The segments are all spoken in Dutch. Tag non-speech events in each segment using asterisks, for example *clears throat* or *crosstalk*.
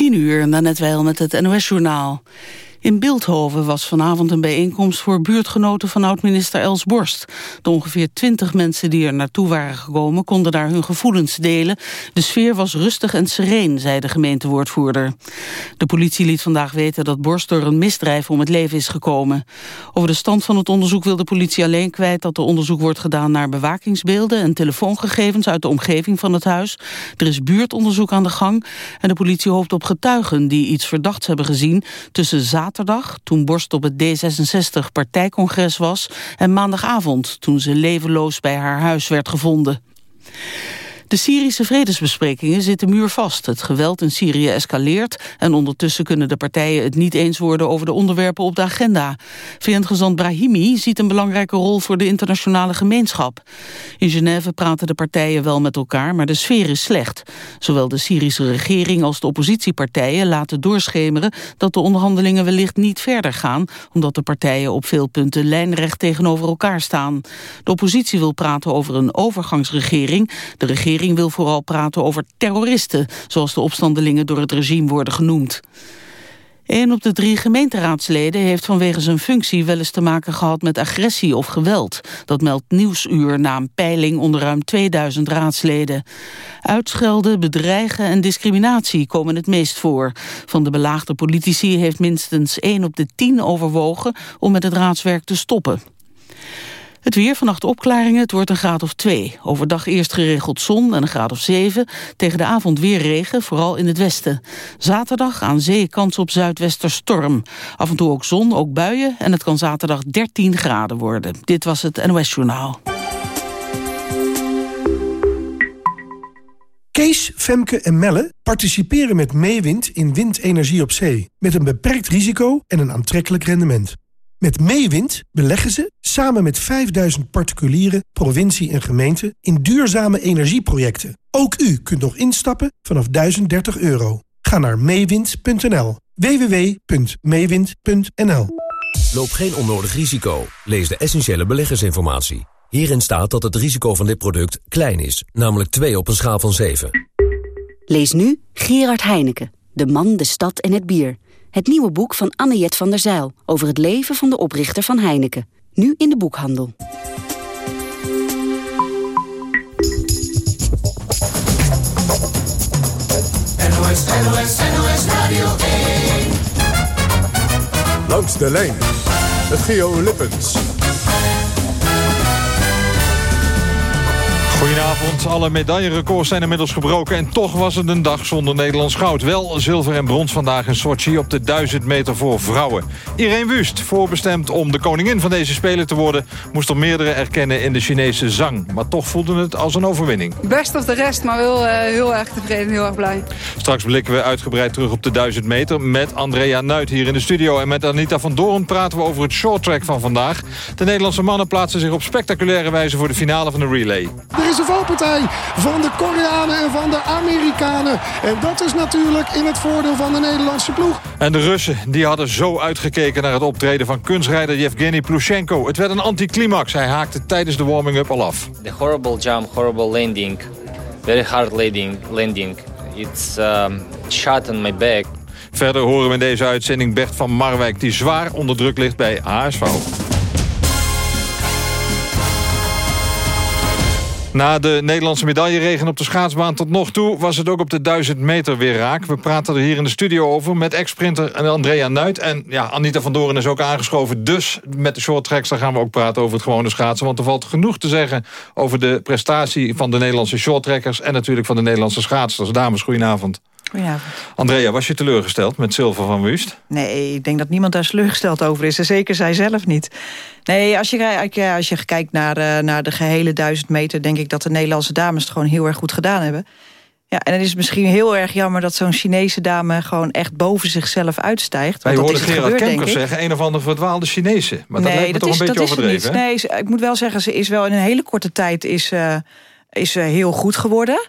10 uur, net wel met het NOS-journaal. In Beeldhoven was vanavond een bijeenkomst voor buurtgenoten van oud-minister Els Borst. De ongeveer twintig mensen die er naartoe waren gekomen konden daar hun gevoelens delen. De sfeer was rustig en sereen, zei de gemeentewoordvoerder. De politie liet vandaag weten dat Borst door een misdrijf om het leven is gekomen. Over de stand van het onderzoek wil de politie alleen kwijt dat er onderzoek wordt gedaan naar bewakingsbeelden en telefoongegevens uit de omgeving van het huis. Er is buurtonderzoek aan de gang en de politie hoopt op getuigen die iets verdachts hebben gezien tussen zaterdag zaterdag, toen Borst op het D66-partijcongres was... en maandagavond, toen ze levenloos bij haar huis werd gevonden. De Syrische vredesbesprekingen zitten muurvast. Het geweld in Syrië escaleert en ondertussen kunnen de partijen het niet eens worden over de onderwerpen op de agenda. VN-gezant Brahimi ziet een belangrijke rol voor de internationale gemeenschap. In Genève praten de partijen wel met elkaar, maar de sfeer is slecht. Zowel de Syrische regering als de oppositiepartijen laten doorschemeren dat de onderhandelingen wellicht niet verder gaan, omdat de partijen op veel punten lijnrecht tegenover elkaar staan. De oppositie wil praten over een overgangsregering. De regering regering wil vooral praten over terroristen... zoals de opstandelingen door het regime worden genoemd. Een op de drie gemeenteraadsleden heeft vanwege zijn functie wel eens te maken gehad met agressie of geweld. Dat meldt Nieuwsuur na een peiling onder ruim 2000 raadsleden. Uitschelden, bedreigen en discriminatie komen het meest voor. Van de belaagde politici heeft minstens één op de tien overwogen om met het raadswerk te stoppen. Het weer, vannacht opklaringen, het wordt een graad of 2. Overdag eerst geregeld zon en een graad of 7. Tegen de avond weer regen, vooral in het westen. Zaterdag aan zee kans op zuidwester storm. Af en toe ook zon, ook buien en het kan zaterdag 13 graden worden. Dit was het NOS Journaal. Kees, Femke en Melle participeren met Meewind in windenergie op zee. Met een beperkt risico en een aantrekkelijk rendement. Met Meewind beleggen ze, samen met 5000 particulieren, provincie en gemeente... in duurzame energieprojecten. Ook u kunt nog instappen vanaf 1030 euro. Ga naar meewind.nl. www.meewind.nl Loop geen onnodig risico. Lees de essentiële beleggersinformatie. Hierin staat dat het risico van dit product klein is, namelijk 2 op een schaal van 7. Lees nu Gerard Heineken, de man, de stad en het bier... Het nieuwe boek van Anne-Jet van der Zijl... over het leven van de oprichter van Heineken. Nu in de boekhandel. NOS, NOS, NOS Radio 1. Langs de lijn. Het Geo Lippens. Goedenavond. Alle medaillerecords zijn inmiddels gebroken... en toch was het een dag zonder Nederlands goud. Wel zilver en brons vandaag in Sochi op de 1000 meter voor vrouwen. Irene Wust, voorbestemd om de koningin van deze Spelen te worden... moest er meerdere erkennen in de Chinese zang. Maar toch voelde het als een overwinning. Best of de rest, maar wel uh, heel erg tevreden en heel erg blij. Straks blikken we uitgebreid terug op de 1000 meter... met Andrea Nuit hier in de studio. En met Anita van Doorn praten we over het shorttrack van vandaag. De Nederlandse mannen plaatsen zich op spectaculaire wijze... voor de finale van de relay een valpartij van de Koreanen en van de Amerikanen. En dat is natuurlijk in het voordeel van de Nederlandse ploeg. En de Russen die hadden zo uitgekeken naar het optreden van kunstrijder Yevgeny Plushenko. Het werd een anticlimax. Hij haakte tijdens de warming-up al af. The horrible jump, horrible landing. Very hard landing. landing. It's um, shot on my back. Verder horen we in deze uitzending Bert van Marwijk... die zwaar onder druk ligt bij HSV. Na de Nederlandse medailleregen op de schaatsbaan tot nog toe... was het ook op de 1000 meter weer raak. We praten er hier in de studio over met ex-sprinter Andrea Nuit. En ja, Anita van Doren is ook aangeschoven. Dus met de short tracks gaan we ook praten over het gewone schaatsen. Want er valt genoeg te zeggen over de prestatie van de Nederlandse shorttrackers... en natuurlijk van de Nederlandse schaatsers. Dames, goedenavond. Goedenavond. Andrea, was je teleurgesteld met zilver van Wust? Nee, ik denk dat niemand daar teleurgesteld over is. En zeker zij zelf niet. Nee, als je, als je kijkt naar, eh, naar de gehele duizend meter... denk ik dat de Nederlandse dames het gewoon heel erg goed gedaan hebben. Ja, en het is misschien heel erg jammer dat zo'n Chinese dame... gewoon echt boven zichzelf uitstijgt. Wij hoorden Gerard Kemkers zeggen... een of andere verdwaalde Chinese. Maar dat nee, lijkt me toch een beetje overdreven. Nee, ik moet wel zeggen, ze is wel in een hele korte tijd... is, uh, is heel goed geworden...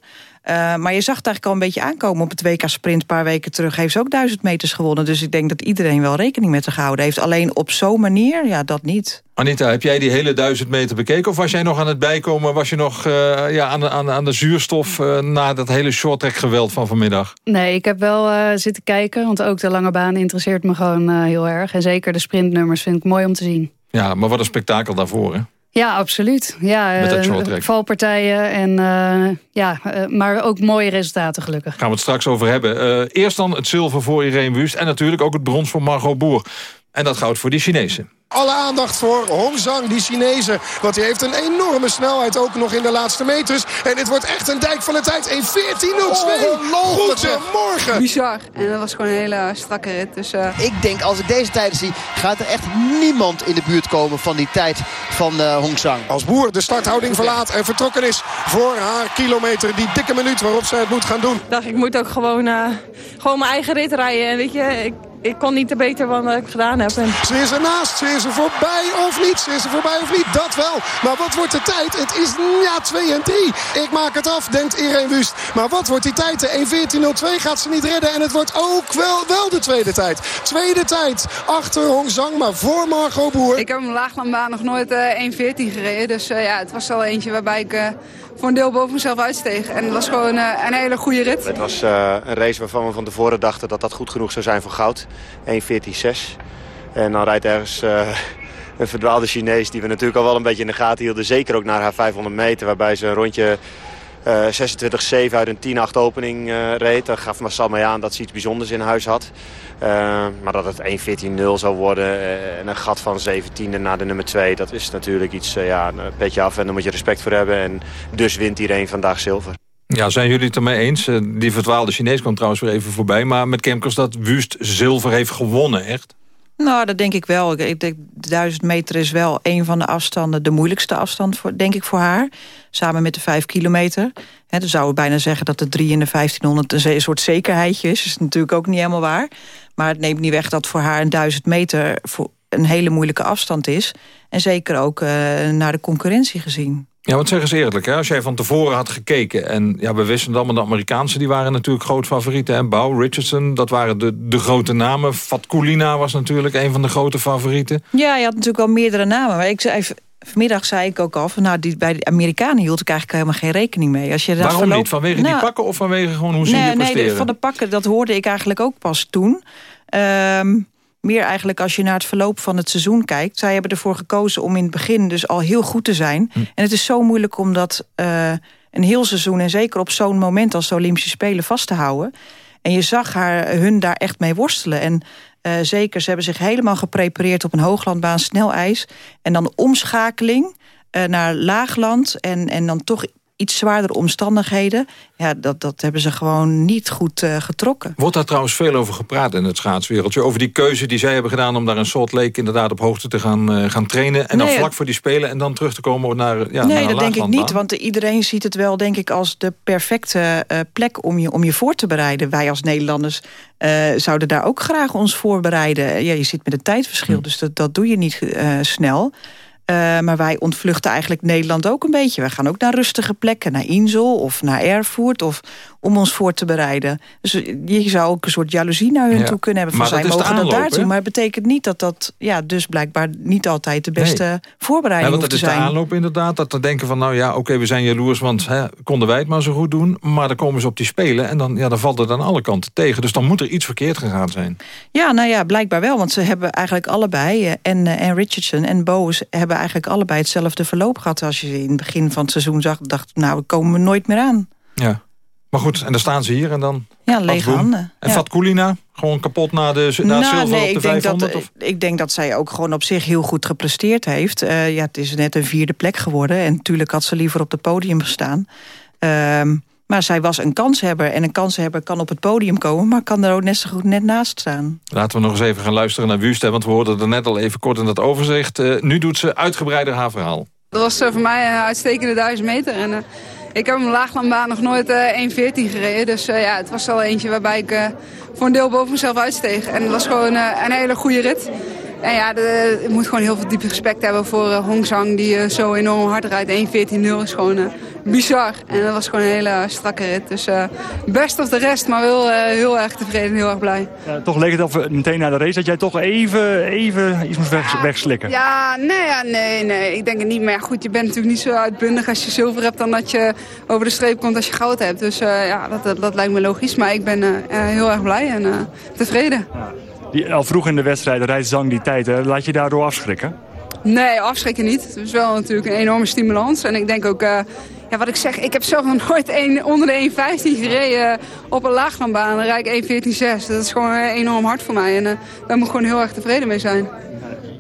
Uh, maar je zag het eigenlijk al een beetje aankomen op het WK Sprint... een paar weken terug heeft ze ook duizend meters gewonnen. Dus ik denk dat iedereen wel rekening met haar gehouden heeft. Alleen op zo'n manier, ja, dat niet. Anita, heb jij die hele duizend meter bekeken? Of was jij nog aan het bijkomen? Was je nog uh, ja, aan, de, aan, aan de zuurstof uh, na dat hele shorttrack geweld van vanmiddag? Nee, ik heb wel uh, zitten kijken. Want ook de lange baan interesseert me gewoon heel erg. En zeker de sprintnummers vind ik mooi om te zien. Ja, maar wat een spektakel daarvoor, hè? Ja, absoluut. Ja, uh, valpartijen en uh, ja, uh, maar ook mooie resultaten gelukkig. Gaan we het straks over hebben. eerst dan het zilver voor Irene Wust en natuurlijk ook het brons voor Margot Boer. En dat goud voor die Chinezen. Alle aandacht voor Hong Zhang, die Chinezen. Want die heeft een enorme snelheid ook nog in de laatste meters. En dit wordt echt een dijk van de tijd. 1.14.02. Goedemorgen. Bizar. En dat was gewoon een hele strakke rit. Dus, uh... Ik denk, als ik deze tijden zie, gaat er echt niemand in de buurt komen van die tijd van uh, Hong Zhang. Als Boer de starthouding verlaat en vertrokken is voor haar kilometer. Die dikke minuut waarop zij het moet gaan doen. Ik dacht, ik moet ook gewoon, uh, gewoon mijn eigen rit rijden. En weet je, ik ik kon niet te beter van wat ik gedaan heb. En... Ze is ernaast, ze is er voorbij of niet, ze is er voorbij of niet, dat wel. Maar wat wordt de tijd? Het is ja 2 en 3. Ik maak het af, denkt Irene Wust. Maar wat wordt die tijd? De 1.14.02 gaat ze niet redden en het wordt ook wel, wel de tweede tijd. Tweede tijd achter Hong Zhang, maar voor Margot Boer. Ik heb een laaglandbaan nog nooit uh, eh, 1.14 gereden. Dus uh, ja, het was wel eentje waarbij ik... Uh, voor een deel boven mezelf uitsteeg. En dat was gewoon uh, een hele goede rit. Het was uh, een race waarvan we van tevoren dachten dat dat goed genoeg zou zijn voor goud. 1.14.6. En dan rijdt ergens uh, een verdwaalde Chinees die we natuurlijk al wel een beetje in de gaten hielden. Zeker ook naar haar 500 meter waarbij ze een rondje 26-7 uit een 10-8 opening uh, reed. Dat gaf Marcel mee aan dat ze iets bijzonders in huis had. Uh, maar dat het 1-14-0 zou worden en een gat van 17e naar de nummer 2... dat is natuurlijk iets, ja, een beetje af en daar moet je respect voor hebben. En dus wint iedereen vandaag zilver. Ja, zijn jullie het ermee eens? Die verdwaalde Chinees kwam trouwens weer even voorbij. Maar met Kemkers dat Wust zilver heeft gewonnen, echt? Nou, dat denk ik wel. Ik denk, de duizend meter is wel een van de afstanden... de moeilijkste afstand, voor, denk ik, voor haar. Samen met de vijf kilometer. He, dan zouden we bijna zeggen dat de drie in de 1500 een soort zekerheidje is. Is natuurlijk ook niet helemaal waar. Maar het neemt niet weg dat voor haar een duizend meter... Voor een hele moeilijke afstand is. En zeker ook uh, naar de concurrentie gezien. Ja, want zeg eens eerlijk, hè? als jij van tevoren had gekeken... en ja, we wisten allemaal de Amerikaanse, die waren natuurlijk groot favorieten. En Bow, Richardson, dat waren de, de grote namen. Fatkulina was natuurlijk een van de grote favorieten. Ja, je had natuurlijk wel meerdere namen. Maar ik zei, vanmiddag zei ik ook al... Van, nou, die, bij de Amerikanen hield ik eigenlijk helemaal geen rekening mee. Als je Waarom verloopt... niet? Vanwege nou, die pakken of vanwege gewoon hoe ze nee, je presteren? Nee, van de pakken, dat hoorde ik eigenlijk ook pas toen... Um, meer eigenlijk als je naar het verloop van het seizoen kijkt. Zij hebben ervoor gekozen om in het begin dus al heel goed te zijn. Hm. En het is zo moeilijk om dat uh, een heel seizoen... en zeker op zo'n moment als de Olympische Spelen vast te houden. En je zag haar, hun daar echt mee worstelen. En uh, zeker, ze hebben zich helemaal geprepareerd op een hooglandbaan, snel ijs. En dan de omschakeling uh, naar laagland en, en dan toch iets zwaardere omstandigheden... ja, dat, dat hebben ze gewoon niet goed uh, getrokken. Wordt daar trouwens veel over gepraat in het schaatswereldje? Over die keuze die zij hebben gedaan om daar in Salt Lake... inderdaad op hoogte te gaan, uh, gaan trainen... en dan vlak voor die Spelen en dan terug te komen naar ja, Nee, dat denk ik niet, want iedereen ziet het wel denk ik als de perfecte uh, plek... Om je, om je voor te bereiden. Wij als Nederlanders zouden daar ook graag ons voorbereiden. Ja, je zit met een tijdverschil, hm. dus dat, dat doe je niet snel... Uh, maar wij ontvluchten eigenlijk Nederland ook een beetje. We gaan ook naar rustige plekken, naar Insel of naar Erfurt... of om ons voor te bereiden. Dus je zou ook een soort jaloezie naar hun toe kunnen hebben. Van, zij mogen het daartoe, maar het betekent niet dat dat... ja, dus blijkbaar niet altijd de beste nee. voorbereiding ja, want dat is de aanloop inderdaad. Dat te denken van, nou ja, oké, we zijn jaloers... want hè, konden wij het maar zo goed doen. Maar dan komen ze op die Spelen en dan, ja, dan valt het aan alle kanten tegen. Dus dan moet er iets verkeerd gegaan zijn. Ja, nou ja, blijkbaar wel. Want ze hebben eigenlijk allebei... Eh, en, eh, en Richardson en Bowes hebben eigenlijk allebei hetzelfde verloop gehad. Als je in het begin van het seizoen zag, dacht nou, we komen nooit meer aan. Ja. Maar goed, en dan staan ze hier en dan... Ja, lege handen. En ja. Fatkulina? Gewoon kapot na de, na nou, zilver nee, op de ik 500? Denk dat, of? Ik denk dat zij ook gewoon op zich heel goed gepresteerd heeft. Uh, ja, het is net een vierde plek geworden. En natuurlijk had ze liever op het podium gestaan. Uh, maar zij was een kanshebber. En een kanshebber kan op het podium komen... maar kan er ook net zo goed net naast staan. Laten we nog eens even gaan luisteren naar Wust. Want we hoorden er net al even kort in dat overzicht. Uh, nu doet ze uitgebreider haar verhaal. Dat was uh, voor mij een uitstekende duizend meter. En, uh, ik heb een laaglandbaan nog nooit 1.14 gereden. Dus ja, het was wel eentje waarbij ik voor een deel boven mezelf uitsteeg. En dat was gewoon een hele goede rit. En ja, de, ik moet gewoon heel veel diepe respect hebben voor Hong Zhang... die zo enorm hard rijdt. 1.14.0 is gewoon bizar. En dat was gewoon een hele strakke rit. Dus best of de rest, maar wel heel erg tevreden en heel erg blij. Ja, toch leek het of meteen na de race dat jij toch even, even iets moest weg, wegslikken. Ja, nee, ja, nee, nee, ik denk het niet. Maar goed, je bent natuurlijk niet zo uitbundig als je zilver hebt... dan dat je over de streep komt als je goud hebt. Dus ja, dat, dat, lijkt me logisch. Maar ik ben heel erg blij en tevreden. Ja. Die, al vroeg in de wedstrijd rijdt Zang die tijd. Hè? Laat je daardoor afschrikken? Nee, afschrikken niet. Het is wel natuurlijk een enorme stimulans. En ik denk ook, uh, ja, wat ik zeg, ik heb zelf nog nooit een, onder de 1.15 gereden op een laaglandbaan. Dan rijd ik 1.14.6. Dat is gewoon enorm hard voor mij. En uh, daar moet ik gewoon heel erg tevreden mee zijn.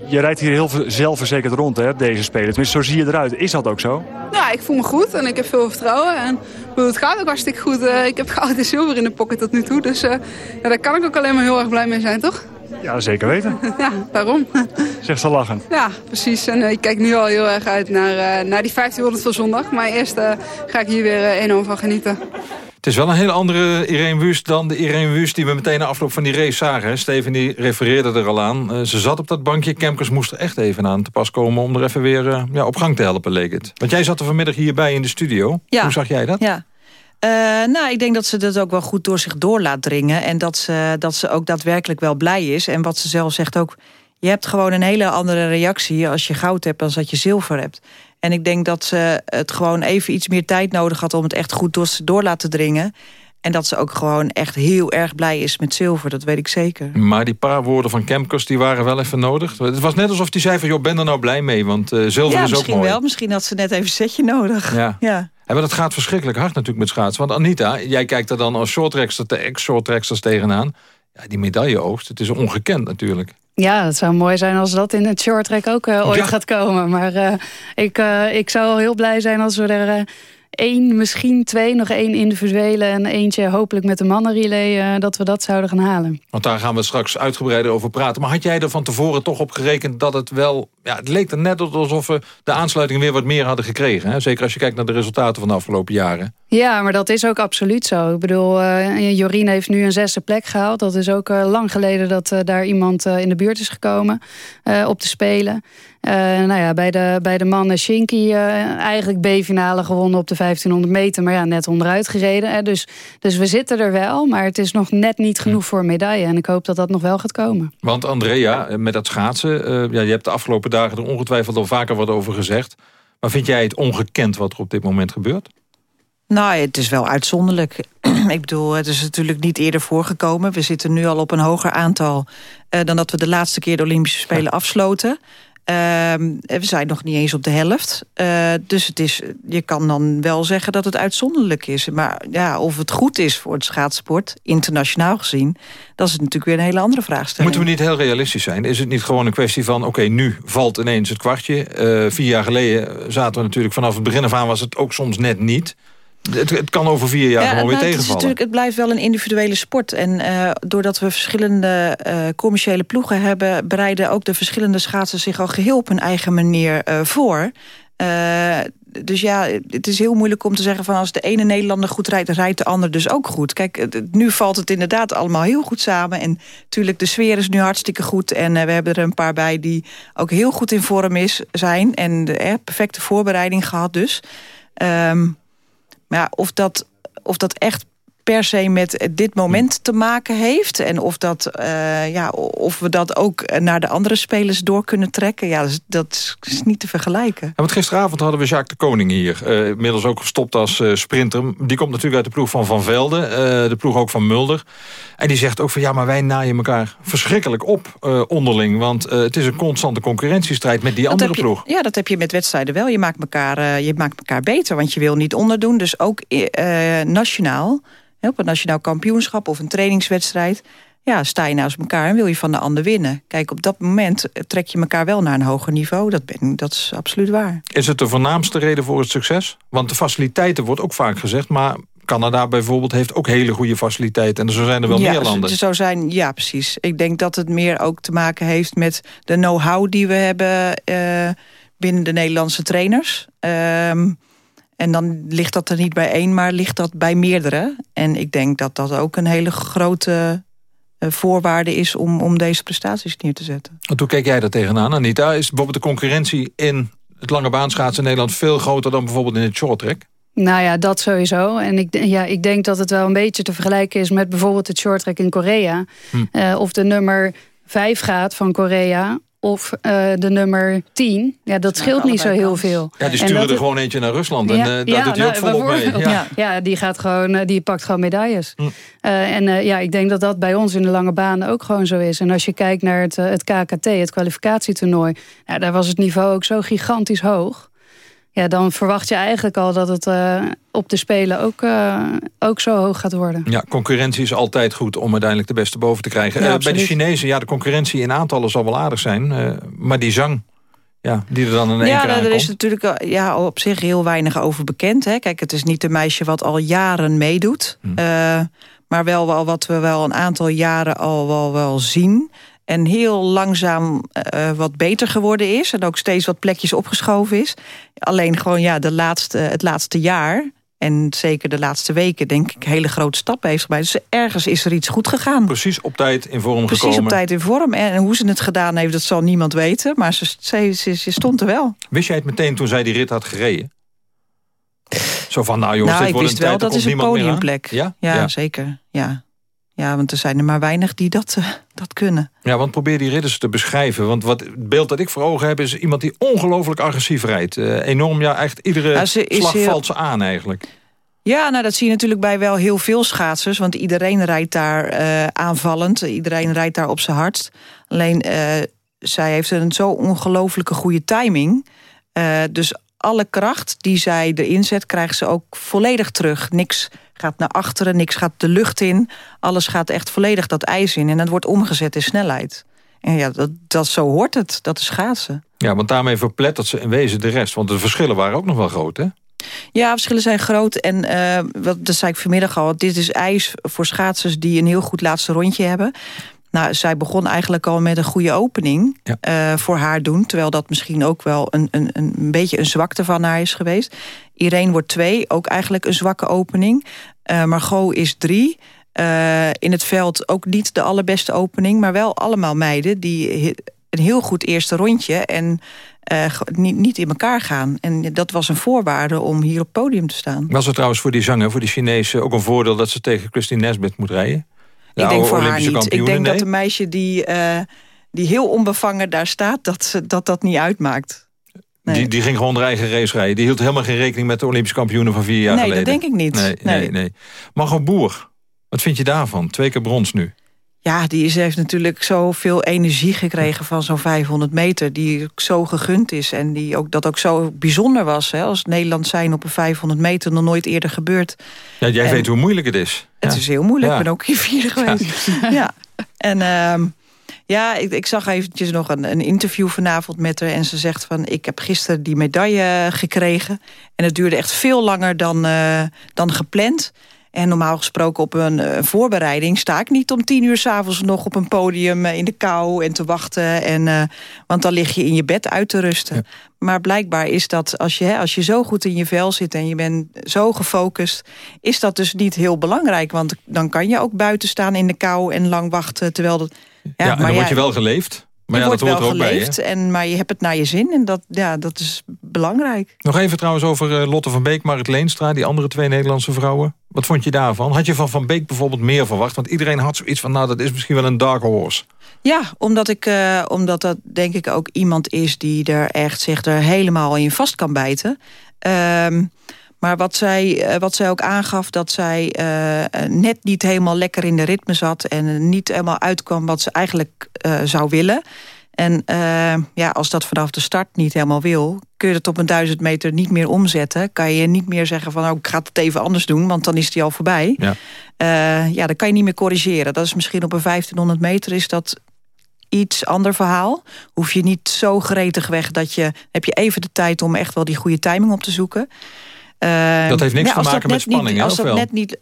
Je rijdt hier heel zelfverzekerd rond, hè, deze spelen. Tenminste, zo zie je eruit. Is dat ook zo? Ja, ik voel me goed en ik heb veel vertrouwen. En het gaat ook hartstikke goed. Uh, ik heb *laughs* goud en zilver in de pocket tot nu toe. Dus uh, ja, daar kan ik ook alleen maar heel erg blij mee zijn, toch? Ja, zeker weten. *laughs* ja, daarom. Zegt ze lachend. Ja, precies. En uh, ik kijk nu al heel erg uit naar, naar die 1500 van zondag. Maar eerst ga ik hier weer enorm van genieten. Het is wel een hele andere Irene Wust dan de Irene Wust... die we meteen na afloop van die race zagen. Steven die refereerde er al aan. Ze zat op dat bankje. Kemkers moest er echt even aan te pas komen... om er even weer ja, op gang te helpen, leek het. Want jij zat er vanmiddag hierbij in de studio. Ja. Hoe zag jij dat? Ja. Uh, nou, ik denk dat ze dat ook wel goed door zich door laat dringen. En dat ze, dat ze ook daadwerkelijk wel blij is. En wat ze zelf zegt ook... je hebt gewoon een hele andere reactie als je goud hebt... dan dat je zilver hebt. En ik denk dat ze het gewoon even iets meer tijd nodig had... om het echt goed door, door laten dringen. En dat ze ook gewoon echt heel erg blij is met zilver. Dat weet ik zeker. Maar die paar woorden van Kemkers die waren wel even nodig. Het was net alsof hij zei van... joh, ben er nou blij mee, want uh, zilver is ook mooi. misschien wel. Misschien had ze net even een setje nodig. Ja. ja. En dat gaat verschrikkelijk hard natuurlijk met schaatsen. Want Anita, jij kijkt er dan als shorttrackster... de ex-shorttracksters tegenaan. Ja, die medailleoogst, het is ongekend natuurlijk. Ja, het zou mooi zijn als dat in het short track ook uh, ooit gaat komen. Maar uh, ik, uh, ik zou heel blij zijn als we er één, misschien twee, nog één individuele... en eentje hopelijk met de mannenrelay, dat we dat zouden gaan halen. Want daar gaan we straks uitgebreider over praten. Maar had jij er van tevoren toch op gerekend dat het wel... Ja, het leek er net alsof we de aansluiting weer wat meer hadden gekregen. Hè? Zeker als je kijkt naar de resultaten van de afgelopen jaren. Ja, maar dat is ook absoluut zo. Ik bedoel, uh, Jorien heeft nu een zesde plek gehaald. Dat is ook uh, lang geleden dat uh, daar iemand in de buurt is gekomen op te spelen. nou ja, bij de, bij de mannen Shinky eigenlijk B-finale gewonnen op de 1500 meter. Maar ja, net onderuit gereden. Hè. Dus, dus we zitten er wel, maar het is nog net niet genoeg voor een medaille. En ik hoop dat dat nog wel gaat komen. Want Andrea, met dat schaatsen... ja, je hebt de afgelopen dagen er ongetwijfeld al vaker wat over gezegd. Maar vind jij het ongekend wat er op dit moment gebeurt? Nou, het is wel uitzonderlijk. *clears throat* ik bedoel, het is natuurlijk niet eerder voorgekomen. We zitten nu al op een hoger aantal... Uh, dan dat we de laatste keer de Olympische Spelen afsloten. Uh, we zijn nog niet eens op de helft. Uh, dus het is, je kan dan wel zeggen dat het uitzonderlijk is. Maar ja, of het goed is voor het schaatsport, internationaal gezien... dat is natuurlijk weer een hele andere vraagstelling. Moeten we niet heel realistisch zijn? Is het niet gewoon een kwestie van... oké, nu valt ineens het kwartje. Uh, vier jaar geleden zaten we natuurlijk vanaf het begin af aan... was het ook soms net niet... Het, het, kan over vier jaar gewoon weer tegenvallen. Het, is natuurlijk, het blijft wel een individuele sport. En uh, doordat we verschillende uh, commerciële ploegen hebben... bereiden ook de verschillende schaatsers zich al geheel op hun eigen manier uh, voor. dus ja, het is heel moeilijk om te zeggen van... als de ene Nederlander goed rijdt, rijdt de ander dus ook goed. Kijk, nu valt het inderdaad allemaal heel goed samen. En natuurlijk, de sfeer is nu hartstikke goed. En we hebben er een paar bij die ook heel goed in vorm is, zijn. En de perfecte voorbereiding gehad dus... Um, maar ja, of dat, of dat echt per se met dit moment te maken heeft. En of, dat, uh, ja, of we dat ook naar de andere spelers door kunnen trekken. Ja, dat is niet te vergelijken. Ja, want gisteravond hadden we Jacques de Koning hier. Uh, inmiddels ook gestopt als uh, sprinter. Die komt natuurlijk uit de ploeg van Van Velde. de ploeg ook van Mulder. En die zegt ook van ja, maar wij naaien elkaar verschrikkelijk op onderling. Want het is een constante concurrentiestrijd met die andere ploeg. Ja, dat heb je met wedstrijden wel. Je maakt elkaar, je maakt elkaar beter, want je wil niet onderdoen. Dus ook nationaal op een nationaal kampioenschap of een trainingswedstrijd... ja, sta je naast elkaar en wil je van de ander winnen. Kijk, op dat moment trek je elkaar wel naar een hoger niveau. Dat, ben, dat is absoluut waar. Is het de voornaamste reden voor het succes? Want de faciliteiten wordt ook vaak gezegd... maar Canada bijvoorbeeld heeft ook hele goede faciliteiten. En zo zijn er wel meer landen. Zo zijn, ja, precies. Ik denk dat het meer ook te maken heeft met de know-how die we hebben... Uh, binnen de Nederlandse trainers... Uh, en dan ligt dat er niet bij één, maar ligt dat bij meerdere. En ik denk dat dat ook een hele grote uh, voorwaarde is om, om deze prestaties neer te zetten. Want hoe kijk jij daar tegenaan, Anita? Is bijvoorbeeld de concurrentie in het lange baanschaatsen in Nederland... veel groter dan bijvoorbeeld in het short track? Nou ja, dat sowieso. En ik, ja, ik denk dat het wel een beetje te vergelijken is... met bijvoorbeeld het shorttrack in Korea. Hm. Uh, of de nummer 5 gaat van Korea of uh, de nummer 10. Ja, dat scheelt niet zo heel veel. Ja, die sturen er gewoon eentje naar Rusland. En ja, uh, daar ja, doet hij ook nou, volop mee. Ja. ja, die, gaat gewoon, uh, die pakt gewoon medailles. Hm. en ja, ik denk dat dat bij ons in de lange banen ook gewoon zo is. En als je kijkt naar het, het KKT, het kwalificatietoernooi... Ja, daar was het niveau ook zo gigantisch hoog ja, dan verwacht je eigenlijk al dat het uh, op de Spelen ook, uh, ook zo hoog gaat worden. Ja, concurrentie is altijd goed om uiteindelijk de beste boven te krijgen. Ja, uh, bij de Chinezen, ja, de concurrentie in aantallen zal wel aardig zijn. maar die zang, ja, die er dan in één ja, keer Ja, er is natuurlijk ja, op zich heel weinig over bekend. Hè. Kijk, het is niet een meisje wat al jaren meedoet. Hm. maar wel, wel wat we wel een aantal jaren al wel, wel zien en heel langzaam uh, wat beter geworden is. En ook steeds wat plekjes opgeschoven is. Alleen gewoon ja, de laatste, het laatste jaar... en zeker de laatste weken denk ik hele grote stappen heeft gemaakt. Dus ergens is er iets goed gegaan. Precies op tijd in vorm Precies gekomen. Precies op tijd in vorm. En hoe ze het gedaan heeft, dat zal niemand weten. Maar ze, ze, ze, stond er wel. Wist jij het meteen toen zij die rit had gereden? Zo van, nou jongens, nou, dit wordt een tijd, wel, dat is een podiumplek. Ja? ja? Ja, zeker. Ja. Ja, want er zijn er maar weinig die dat, uh, dat kunnen. Ja, want probeer die ridders te beschrijven. Want wat, het beeld dat ik voor ogen heb... is iemand die ongelooflijk agressief rijdt. Uh, enorm, ja, echt iedere slag heel... valt ze aan eigenlijk. Ja, nou dat zie je natuurlijk bij wel heel veel schaatsers. Want iedereen rijdt daar uh, aanvallend. Iedereen rijdt daar op zijn hardst. Alleen, zij heeft een zo ongelooflijke goede timing. dus alle kracht die zij erin zet, krijgt ze ook volledig terug. Niks gaat naar achteren, niks gaat de lucht in. Alles gaat echt volledig dat ijs in. En dat wordt omgezet in snelheid. En ja, dat, dat, zo hoort het. Dat is schaatsen. Ja, want daarmee verplettert ze in wezen de rest. Want de verschillen waren ook nog wel groot, hè? Ja, verschillen zijn groot. En uh, wat, dat zei ik vanmiddag al. Dit is ijs voor schaatsers die een heel goed laatste rondje hebben. Nou, zij begon eigenlijk al met een goede opening ja. uh, voor haar doen. Terwijl dat misschien ook wel een, een, een beetje een zwakte van haar is geweest. Irene wordt twee, ook eigenlijk een zwakke opening. Uh, Margot is drie. Uh, in het veld ook niet de allerbeste opening. Maar wel allemaal meiden die een heel goed eerste rondje... en uh, niet, niet in elkaar gaan. En dat was een voorwaarde om hier op het podium te staan. Was het trouwens voor die zanger, voor die Chinezen... ook een voordeel dat ze tegen Christine Nesbit moet rijden? Ik denk voor haar niet. Ik denk nee? dat een meisje die, uh, die heel onbevangen daar staat... dat ze, dat, dat niet uitmaakt. Nee. Die, die ging gewoon de eigen race rijden. Die hield helemaal geen rekening met de Olympische kampioenen van vier jaar nee, geleden. Nee, dat denk ik niet. Nee, nee, nee. nee. Margot Boer, wat vind je daarvan? Twee keer brons nu. Ja, die is, heeft natuurlijk zoveel energie gekregen van zo'n 500 meter... die zo gegund is en die ook, dat ook zo bijzonder was. Hè, als Nederland zijn op een 500 meter nog nooit eerder gebeurd. Ja, jij en weet hoe moeilijk het is. Het ja. is heel moeilijk, ja. ik ben ook in vierde geweest. Ja, *laughs* ja. en... Uh, ja, ik, ik, zag eventjes nog een, een, interview vanavond met haar... en ze zegt van, ik heb gisteren die medaille gekregen... en het duurde echt veel langer dan, uh, dan gepland... En normaal gesproken op een uh, voorbereiding sta ik niet om tien uur s'avonds nog op een podium uh, in de kou en te wachten. En, uh, want dan lig je in je bed uit te rusten. Ja. Maar blijkbaar is dat, als je, hè, als je zo goed in je vel zit en je bent zo gefocust, is dat dus niet heel belangrijk. Want dan kan je ook buiten staan in de kou en lang wachten. Terwijl dat, ja, ja en dan word je wel geleefd. Maar je ja, wordt dat hoort wel er ook geleefd, bij, en, maar je hebt het naar je zin. En dat, ja, dat is belangrijk. Nog even trouwens over uh, Lotte van Beek, Marit Leenstra... die andere twee Nederlandse vrouwen. Wat vond je daarvan? Had je van Van Beek bijvoorbeeld meer verwacht? Want iedereen had zoiets van, nou, dat is misschien wel een dark horse. Ja, omdat, ik, uh, omdat dat denk ik ook iemand is... die er echt zich er helemaal in vast kan bijten. Um, maar wat zij, wat zij ook aangaf, dat zij uh, net niet helemaal lekker in de ritme zat... en niet helemaal uitkwam wat ze eigenlijk uh, zou willen. En uh, ja, als dat vanaf de start niet helemaal wil... kun je het op een duizend meter niet meer omzetten. Kan je niet meer zeggen van, oh, ik ga het even anders doen... want dan is die al voorbij. Ja. ja, dan kan je niet meer corrigeren. Dat is misschien op een 1500 meter is dat iets ander verhaal. Hoef je niet zo gretig weg dat je... heb je even de tijd om echt wel die goede timing op te zoeken... Uh, dat heeft niks ja, te maken met spanning, niet, hè, als dat wel? net niet.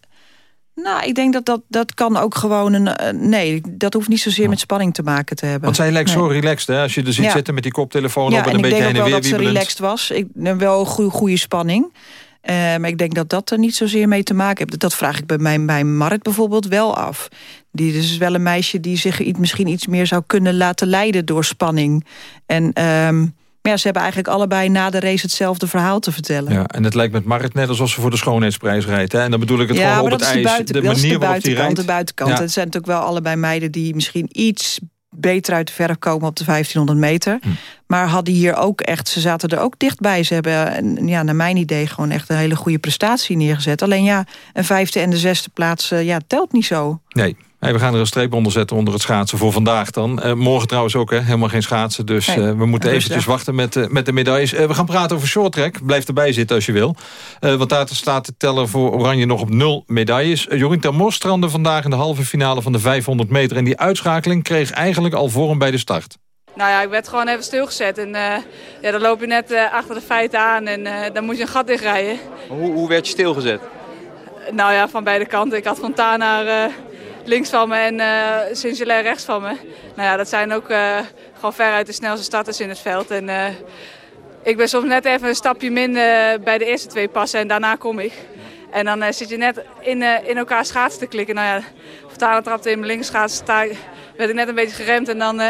Nou, ik denk dat dat, dat kan ook gewoon een... Uh, nee, dat hoeft niet zozeer met spanning te maken te hebben. Want zij lijkt nee. zo relaxed, hè? Als je er ziet ja. zitten met die koptelefoon ja, op en, en een beetje heen en weer ik denk wel dat ze relaxed was. Ik, wel goede, goede spanning. Uh, maar ik denk dat dat er niet zozeer mee te maken heeft. Dat vraag ik bij mijn, bij Marit bijvoorbeeld wel af. Die is wel een meisje die zich misschien iets meer zou kunnen laten leiden door spanning. En... Um, Maar ja, ze hebben eigenlijk allebei na de race hetzelfde verhaal te vertellen. Ja, en het lijkt met Marit net alsof ze voor de schoonheidsprijs rijdt. Hè? En dan bedoel ik het ja, gewoon op het ijs. De, buiten, de manier de waarop die rijdt. De buitenkant. Ja. Het zijn natuurlijk wel allebei meiden die misschien iets beter uit de verf komen op de 1500 meter. Hm. Maar hadden hier ook echt, ze zaten er ook dichtbij. Ze hebben, ja, naar mijn idee, gewoon echt een hele goede prestatie neergezet. Alleen ja, een vijfde en de zesde plaats, uh, ja, telt niet zo. Nee. Hey, we gaan er een streep onder zetten onder het schaatsen voor vandaag dan. Uh, morgen trouwens ook, hè? helemaal geen schaatsen. Dus uh, we moeten eventjes wachten met, uh, met de medailles. we gaan praten over shorttrack. Blijf erbij zitten als je wil. want daar staat de teller voor Oranje nog op nul medailles. Jorien Termos strandde vandaag in de halve finale van de 500 meter. En die uitschakeling kreeg eigenlijk al vorm bij de start. Nou ja, ik werd gewoon even stilgezet. En ja, dan loop je net achter de feiten aan en dan moet je een gat dichtrijden. Hoe, hoe werd je stilgezet? Nou ja, van beide kanten. Ik had Fontana links van me en uh, rechts van me. Nou ja, dat zijn ook uh, gewoon veruit de snelste starters in het veld. En uh, ik ben soms net even een stapje minder bij de eerste twee passen en daarna kom ik. En dan zit je net in, in elkaar schaatsen te klikken. Nou ja, Fontana trapte in mijn linkerschaats, werd ik net een beetje geremd en dan,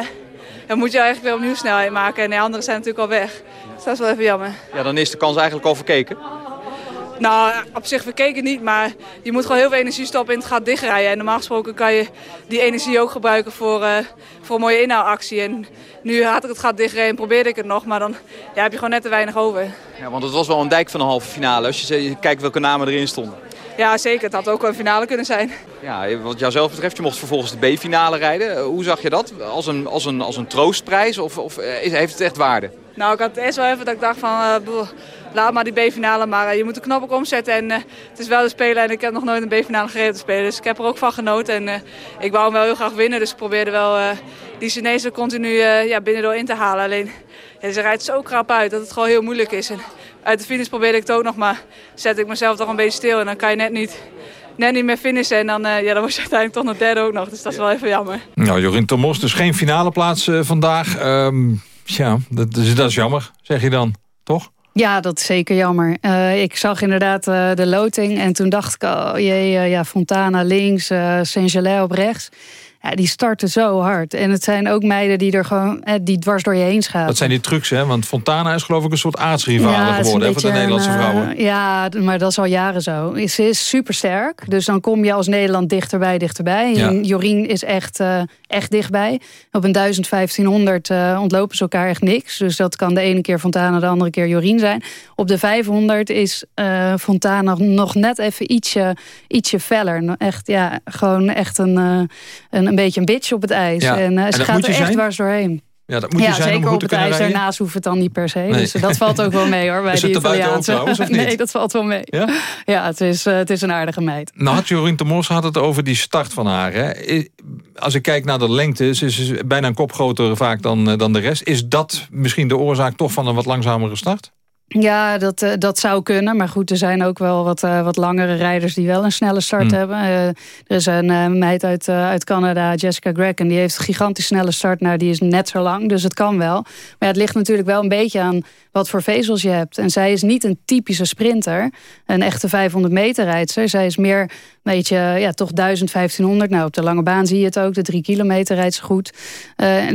dan moet je eigenlijk weer opnieuw snelheid maken. En de anderen zijn natuurlijk al weg. Dus dat is wel even jammer. Ja, dan is de kans eigenlijk al verkeken. Nou, op zich verkeken niet, maar je moet gewoon heel veel energie stoppen in het gat dichtrijden. En normaal gesproken kan je die energie ook gebruiken voor, uh, voor een mooie inhaalactie. En nu had ik het gat dichtrijden en probeerde ik het nog, maar dan ja, heb je gewoon net te weinig over. Ja, want het was wel een dijk van een halve finale, als je kijkt welke namen erin stonden. Ja, zeker. Het had ook een finale kunnen zijn. Ja, wat jouzelf betreft, je mocht vervolgens de B-finale rijden. Hoe zag je dat? Als een, als een, als een troostprijs of, of heeft het echt waarde? Nou, ik had eerst wel even dat ik dacht van... Uh, laat maar die B-finale, maar uh, je moet de knop ook omzetten. En uh, het is wel de speler en ik heb nog nooit een B-finale gereden te spelen. Dus ik heb er ook van genoten en ik wou hem wel heel graag winnen. Dus ik probeerde wel die Chinezen continu ja, binnendoor in te halen. Alleen, ja, ze rijdt zo krap uit dat het gewoon heel moeilijk is. En uit de finish probeerde ik het ook nog, maar zet ik mezelf toch een beetje stil. En dan kan je net niet, net niet meer finishen. En dan, ja, dan was je *laughs* uiteindelijk toch nog derde ook nog. Dus dat is wel even jammer. Nou, Jorien Tomos, dus geen finale plaats vandaag. Um, ja, dat is, dat is jammer, zeg je dan, toch? Ja, dat is zeker jammer. Uh, ik zag inderdaad uh, de loting en toen dacht ik... oh jee, uh, ja, Fontana links, Saint-Gelais op rechts. Ja, die starten zo hard. En het zijn ook meiden die er gewoon die dwars door je heen schaten. Dat zijn die trucs, hè? Want Fontana is geloof ik een soort aardsrivale ja, geworden hè, voor de Nederlandse een, vrouwen. Ja, maar dat is al jaren zo. Ze is super sterk. Dus dan kom je als Nederland dichterbij, dichterbij. Ja. Jorien is echt, uh, echt dichtbij. Op een 1500 uh, ontlopen ze elkaar echt niks. Dus dat kan de ene keer Fontana, de andere keer Jorien zijn. Op de 500 is uh, Fontana nog net even ietsje, ietsje feller. Echt, ja, gewoon echt een, een een beetje een bitch op het ijs. Ja. En uh, en ze gaat er echt zijn? dwars doorheen. Ja, dat moet je ja, zijn zeker om op goed het te ijs. rijden. Daarnaast hoeft het dan niet per se. Nee. Dus dat valt ook wel mee hoor, *laughs* bij Is die het Italiaanse. trouwens, of *laughs* niet? Nee, dat valt wel mee. Ja? *laughs* Ja, het, is, uh, het is een aardige meid. Nou had Jorien de Mos had het over die start van haar. Hè. Als ik kijk naar de lengte, ze is bijna een kop groter vaak dan, uh, dan de rest. Is dat misschien de oorzaak toch van een wat langzamere start? Ja, dat, uh, dat zou kunnen. Maar goed, er zijn ook wel wat, uh, wat langere rijders die wel een snelle start Hmm. mm. hebben. Uh, er is een meid uit, uit Canada, Jessica Gregg, en die heeft een gigantisch snelle start. Nou, die is net zo lang, dus het kan wel. Maar ja, het ligt natuurlijk wel een beetje aan wat voor vezels je hebt. En zij is niet een typische sprinter, een echte 500 meter rijdster. Zij is meer, weet je, ja, toch 1000, 1500. Nou, op de lange baan zie je het ook. De drie kilometer rijdt ze goed.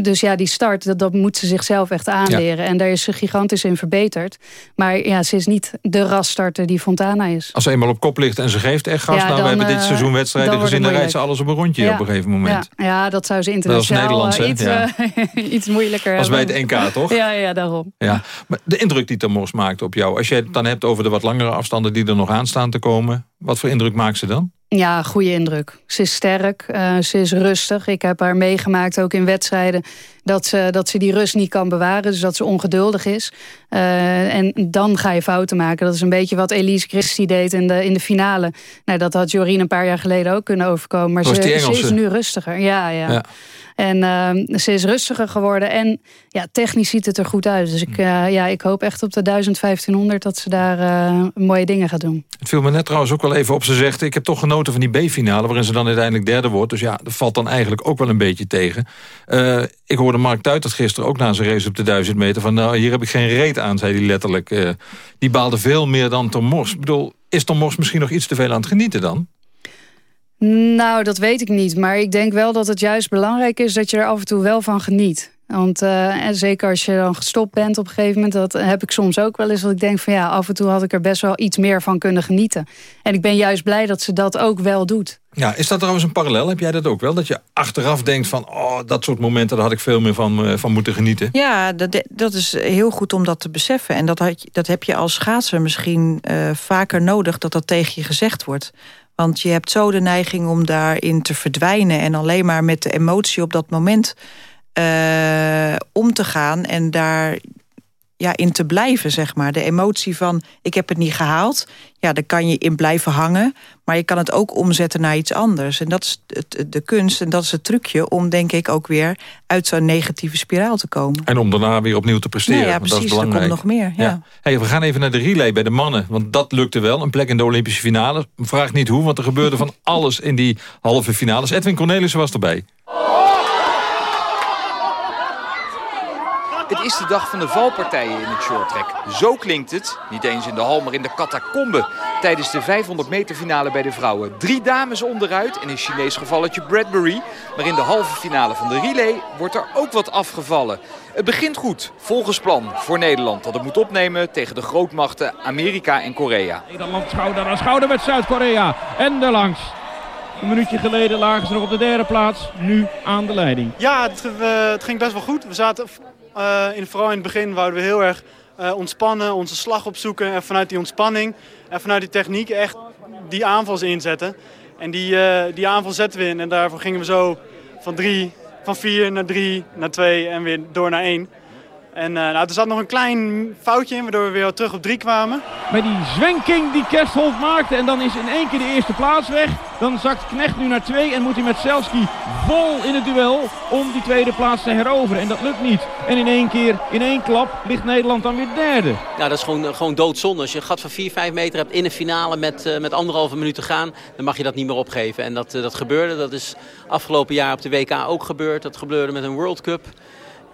dus ja, die start, dat, dat moet ze zichzelf echt aanleren. Ja. En daar is ze gigantisch in verbeterd. Maar ja, ze is niet de rasstarter die Fontana is. Als ze eenmaal op kop ligt en ze geeft echt gas... Ja, dan, dan, we hebben dit seizoen wedstrijden gezien... dan rijdt ze alles op een rondje ja. op een gegeven moment. Ja, ja dat zou ze internationaal dat iets, uh, *laughs* iets moeilijker Als bij het NK, toch? Ja, ja daarom. Ja. Maar de indruk die Tamors maakt op jou... als je het dan hebt over de wat langere afstanden... die er nog aan staan te komen... wat voor indruk maakt ze dan? Ja, goede indruk. Ze is sterk, uh, ze is rustig. Ik heb haar meegemaakt ook in wedstrijden... dat ze, dat ze die rust niet kan bewaren, dus dat ze ongeduldig is. Uh, en dan ga je fouten maken. Dat is een beetje wat Elise Christie deed in de, in de finale. Nou, dat had Jorien een paar jaar geleden ook kunnen overkomen. Maar ze, ze, is nu rustiger. Ja, ja. ja. En uh, ze is rustiger geworden. En ja, technisch ziet het er goed uit. Dus ik, uh, ja, ik hoop echt op de 1500 dat ze daar uh, mooie dingen gaat doen. Het viel me net trouwens ook wel even op. Ze zegt, ik heb toch genoten van die B-finale... waarin ze dan uiteindelijk derde wordt. Dus ja, dat valt dan eigenlijk ook wel een beetje tegen. Ik hoorde Mark Tuitert gisteren ook na zijn race op de 1000 meter... van nou, hier heb ik geen reet aan, zei hij letterlijk. Uh, die baalde veel meer dan Tom Mors. Ik bedoel, is Tom Mors misschien nog iets te veel aan het genieten dan? Nou, dat weet ik niet. Maar ik denk wel dat het juist belangrijk is dat je er af en toe wel van geniet. Want uh, en zeker als je dan gestopt bent op een gegeven moment... dat heb ik soms ook wel eens dat ik denk van ja... af en toe had ik er best wel iets meer van kunnen genieten. En ik ben juist blij dat ze dat ook wel doet. Ja, is dat trouwens een parallel? Heb jij dat ook wel? Dat je achteraf denkt van... oh, dat soort momenten, daar had ik veel meer van, uh, van moeten genieten. Ja, dat, dat is heel goed om dat te beseffen. En dat, had, dat heb je als schaatser misschien uh, vaker nodig... dat dat tegen je gezegd wordt. Want je hebt zo de neiging om daarin te verdwijnen... en alleen maar met de emotie op dat moment uh, om te gaan... en daar ja, in te blijven, zeg maar. De emotie van, ik heb het niet gehaald. Ja, daar kan je in blijven hangen. Maar je kan het ook omzetten naar iets anders. En dat is het, de kunst en dat is het trucje... om, denk ik, ook weer uit zo'n negatieve spiraal te komen. En om daarna weer opnieuw te presteren. Ja, ja precies, dat is belangrijk. er komt nog meer. Ja. Hey, we gaan even naar de relay bij de mannen. Want dat lukte wel, een plek in de Olympische finale. Vraag niet hoe, want er gebeurde van *laughs* alles in die halve finales. Edwin Cornelissen was erbij. Het is de dag van de valpartijen in het shorttrack. Zo klinkt het, niet eens in de hal, maar in de catacombe. Tijdens de 500 meter finale bij de vrouwen. Drie dames onderuit en een Chinees gevalletje Bradbury. Maar in de halve finale van de relay wordt er ook wat afgevallen. Het begint goed, volgens plan voor Nederland. Dat het moet opnemen tegen de grootmachten Amerika en Korea. Nederland schouder aan schouder met Zuid-Korea. En daarlangs. Een minuutje geleden lagen ze nog op de derde plaats. Nu aan de leiding. Ja, het, uh, het ging best wel goed. We zaten in, vooral in het begin wouden we heel erg uh, ontspannen, onze slag opzoeken. En vanuit die ontspanning en vanuit die techniek echt die aanvals inzetten. En die, uh, die aanval zetten we in. En daarvoor gingen we zo van, drie, van vier naar drie, naar twee en weer door naar één. En uh, nou, er zat nog een klein foutje in, waardoor we weer terug op drie kwamen. Met die zwenking die Kerstholt maakte en dan is in één keer de eerste plaats weg. Dan zakt Knecht nu naar twee en moet hij met Selski vol in het duel om die tweede plaats te heroveren. En dat lukt niet. En in één keer, in één klap, ligt Nederland dan weer derde. Ja, dat is gewoon, gewoon doodzonde. Als je een gat van 4, 5 meter hebt in een finale met, uh, met anderhalve minuut te gaan, dan mag je dat niet meer opgeven. En dat, uh, dat gebeurde. Dat is afgelopen jaar op de WK ook gebeurd. Dat gebeurde met een World Cup.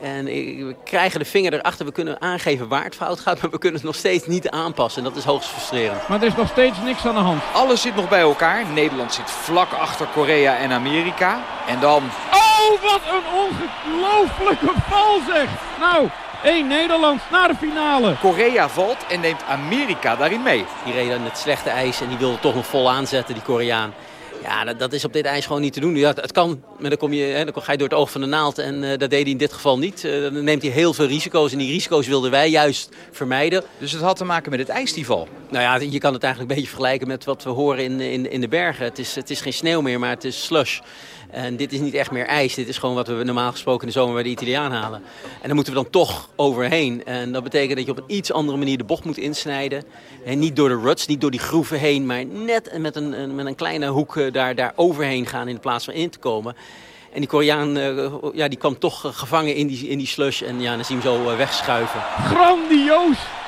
En we krijgen de vinger erachter. We kunnen aangeven waar het fout gaat, maar we kunnen het nog steeds niet aanpassen. En dat is hoogst frustrerend. Maar er is nog steeds niks aan de hand. Alles zit nog bij elkaar. Nederland zit vlak achter Korea en Amerika. En dan... Oh, wat een ongelooflijke val zeg! Nou, één Nederland naar de finale. Korea valt en neemt Amerika daarin mee. Die reden het slechte ijs en die wilde toch nog vol aanzetten, die Koreaan. Ja, dat, dat, is op dit ijs gewoon niet te doen. Ja, het kan, maar dan, kom je, hè, dan ga je door het oog van de naald. En uh, dat deed hij in dit geval niet. Uh, dan neemt hij heel veel risico's. En die risico's wilden wij juist vermijden. Dus het had te maken met het ijstival? Nou ja, je kan het eigenlijk een beetje vergelijken met wat we horen in, in, in de bergen. Het is, het is geen sneeuw meer, maar het is slush. En dit is niet echt meer ijs. Dit is gewoon wat we normaal gesproken in de zomer bij de Italiaan halen. En daar moeten we dan toch overheen. En dat betekent dat je op een iets andere manier de bocht moet insnijden. En niet door de ruts, niet door die groeven heen, maar net met een, met een kleine hoek eh, daar, daar overheen gaan in plaats van in te komen. En die Koreaan uh, ja, die kwam toch gevangen in die, in die slush. En ja, dan zie je hem zo wegschuiven. Grandioos!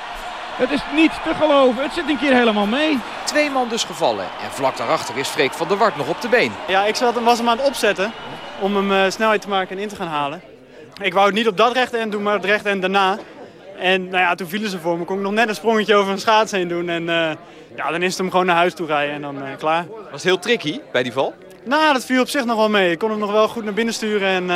Het is niet te geloven. Het zit een keer helemaal mee. Twee man dus gevallen. En vlak daarachter is Freek van der Wart nog op de been. Ja, ik zat, was hem aan het opzetten om hem uh, snelheid te maken en in te gaan halen. Ik wou het niet op dat rechte end doen, maar het rechte end daarna. En nou ja, toen vielen ze voor me. Kon ik nog net een sprongetje over een schaats heen doen. En uh, ja, dan is het hem gewoon naar huis toe rijden en dan uh, klaar. Was het heel tricky bij die val? Nou, dat viel op zich nog wel mee. Ik kon hem nog wel goed naar binnen sturen en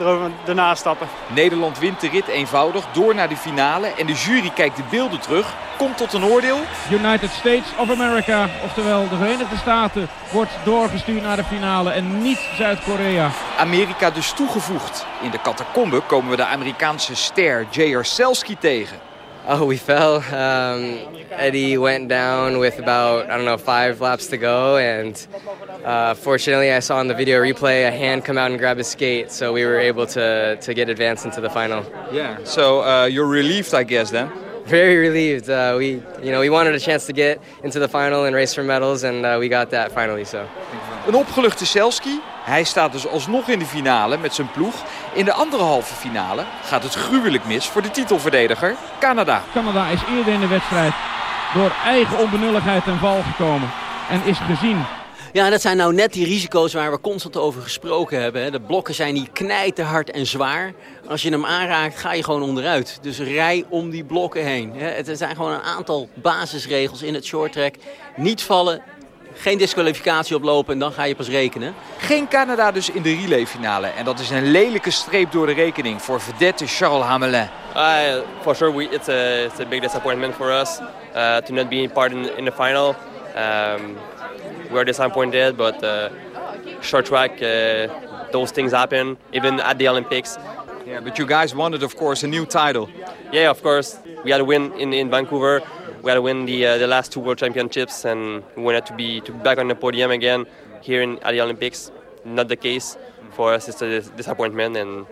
erover, daarna stappen. Nederland wint de rit eenvoudig door naar de finale. En de jury kijkt de beelden terug. Komt tot een oordeel. United States of America, oftewel de Verenigde Staten, wordt doorgestuurd naar de finale en niet Zuid-Korea. Amerika dus toegevoegd. In de catacombe komen we de Amerikaanse ster J.R. Selski tegen. Oh, we fell. Um, Eddie went down with about, I don't know, five laps to go. And uh, fortunately, I saw in the video replay a hand come out and grab his skate. So we were able to, to get advanced into the final. Yeah. So uh, you're relieved, I guess, then? Very relieved. Uh, we, you know, we wanted a chance to get into the final and race for medals. And uh, we got that finally, so. Een opgeluchte Selski. Hij staat dus alsnog in de finale met zijn ploeg. In de andere halve finale gaat het gruwelijk mis voor de titelverdediger Canada. Canada is eerder in de wedstrijd door eigen onbenulligheid ten val gekomen. En is gezien ja, dat zijn nou net die risico's waar we constant over gesproken hebben. De blokken zijn niet knijterhard en zwaar. Als je hem aanraakt, ga je gewoon onderuit. Dus rij om die blokken heen. Het zijn gewoon een aantal basisregels in het shorttrack. Niet vallen, geen disqualificatie oplopen en dan ga je pas rekenen. Geen Canada dus in de relayfinale. En dat is een lelijke streep door de rekening voor vedette Charles Hamelin. Uh, for sure, we, it's, a, it's a big disappointment for us uh, to not be part in, in the final. Um, we are disappointed, but uh, short track, uh, those things happen, even at the Olympics. Yeah, but you guys wanted, of course, a new title. Yeah, of course. We had a win in, in Vancouver. We had to win the uh, the last two World Championships, and we wanted to be to be back on the podium again here in at the Olympics. Not the case for us. It's a disappointment, and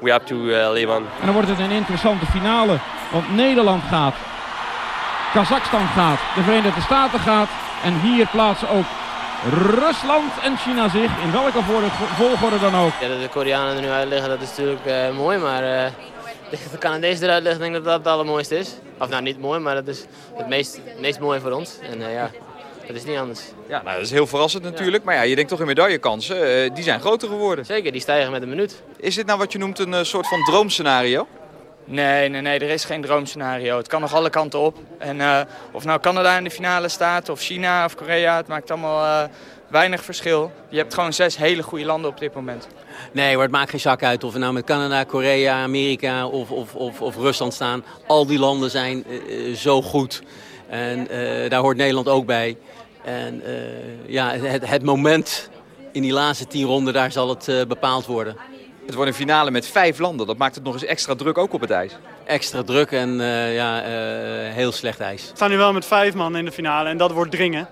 we have to uh, live on. En dan wordt het een interessante finale, want Nederland gaat, Kazachstan gaat, de Verenigde Staten gaat en hier plaatsen ook Rusland en China zich, in welke volgorde dan ook. Ja, dat de Koreanen er nu uit liggen, dat is natuurlijk uh, mooi, maar uh, de Canadezen eruit liggen, denk ik dat dat het allermooiste is. Of nou, niet mooi, maar dat is het meest, meest mooie voor ons. En uh, ja, dat is niet anders. Ja, nou, dat is heel verrassend natuurlijk. Maar ja, je denkt toch in medaillekansen, uh, die zijn groter geworden. Zeker, die stijgen met een minuut. Is dit nou wat je noemt een uh, soort van droomscenario? Nee, nee, nee, er is geen droomscenario. Het kan nog alle kanten op. En uh, of nou Canada in de finale staat, of China of Korea, het maakt allemaal weinig verschil. Je hebt gewoon zes hele goede landen op dit moment. Nee, maar het maakt geen zak uit of we nou met Canada, Korea, Amerika of, of, of, of Rusland staan. Al die landen zijn uh, zo goed. En uh, daar hoort Nederland ook bij. En uh, ja, het, het, moment in die laatste tien ronden, daar zal het bepaald worden. Het wordt een finale met vijf landen. Dat maakt het nog eens extra druk ook op het ijs. Extra druk en ja, heel slecht ijs. We staan nu wel met vijf man in de finale en dat wordt dringen.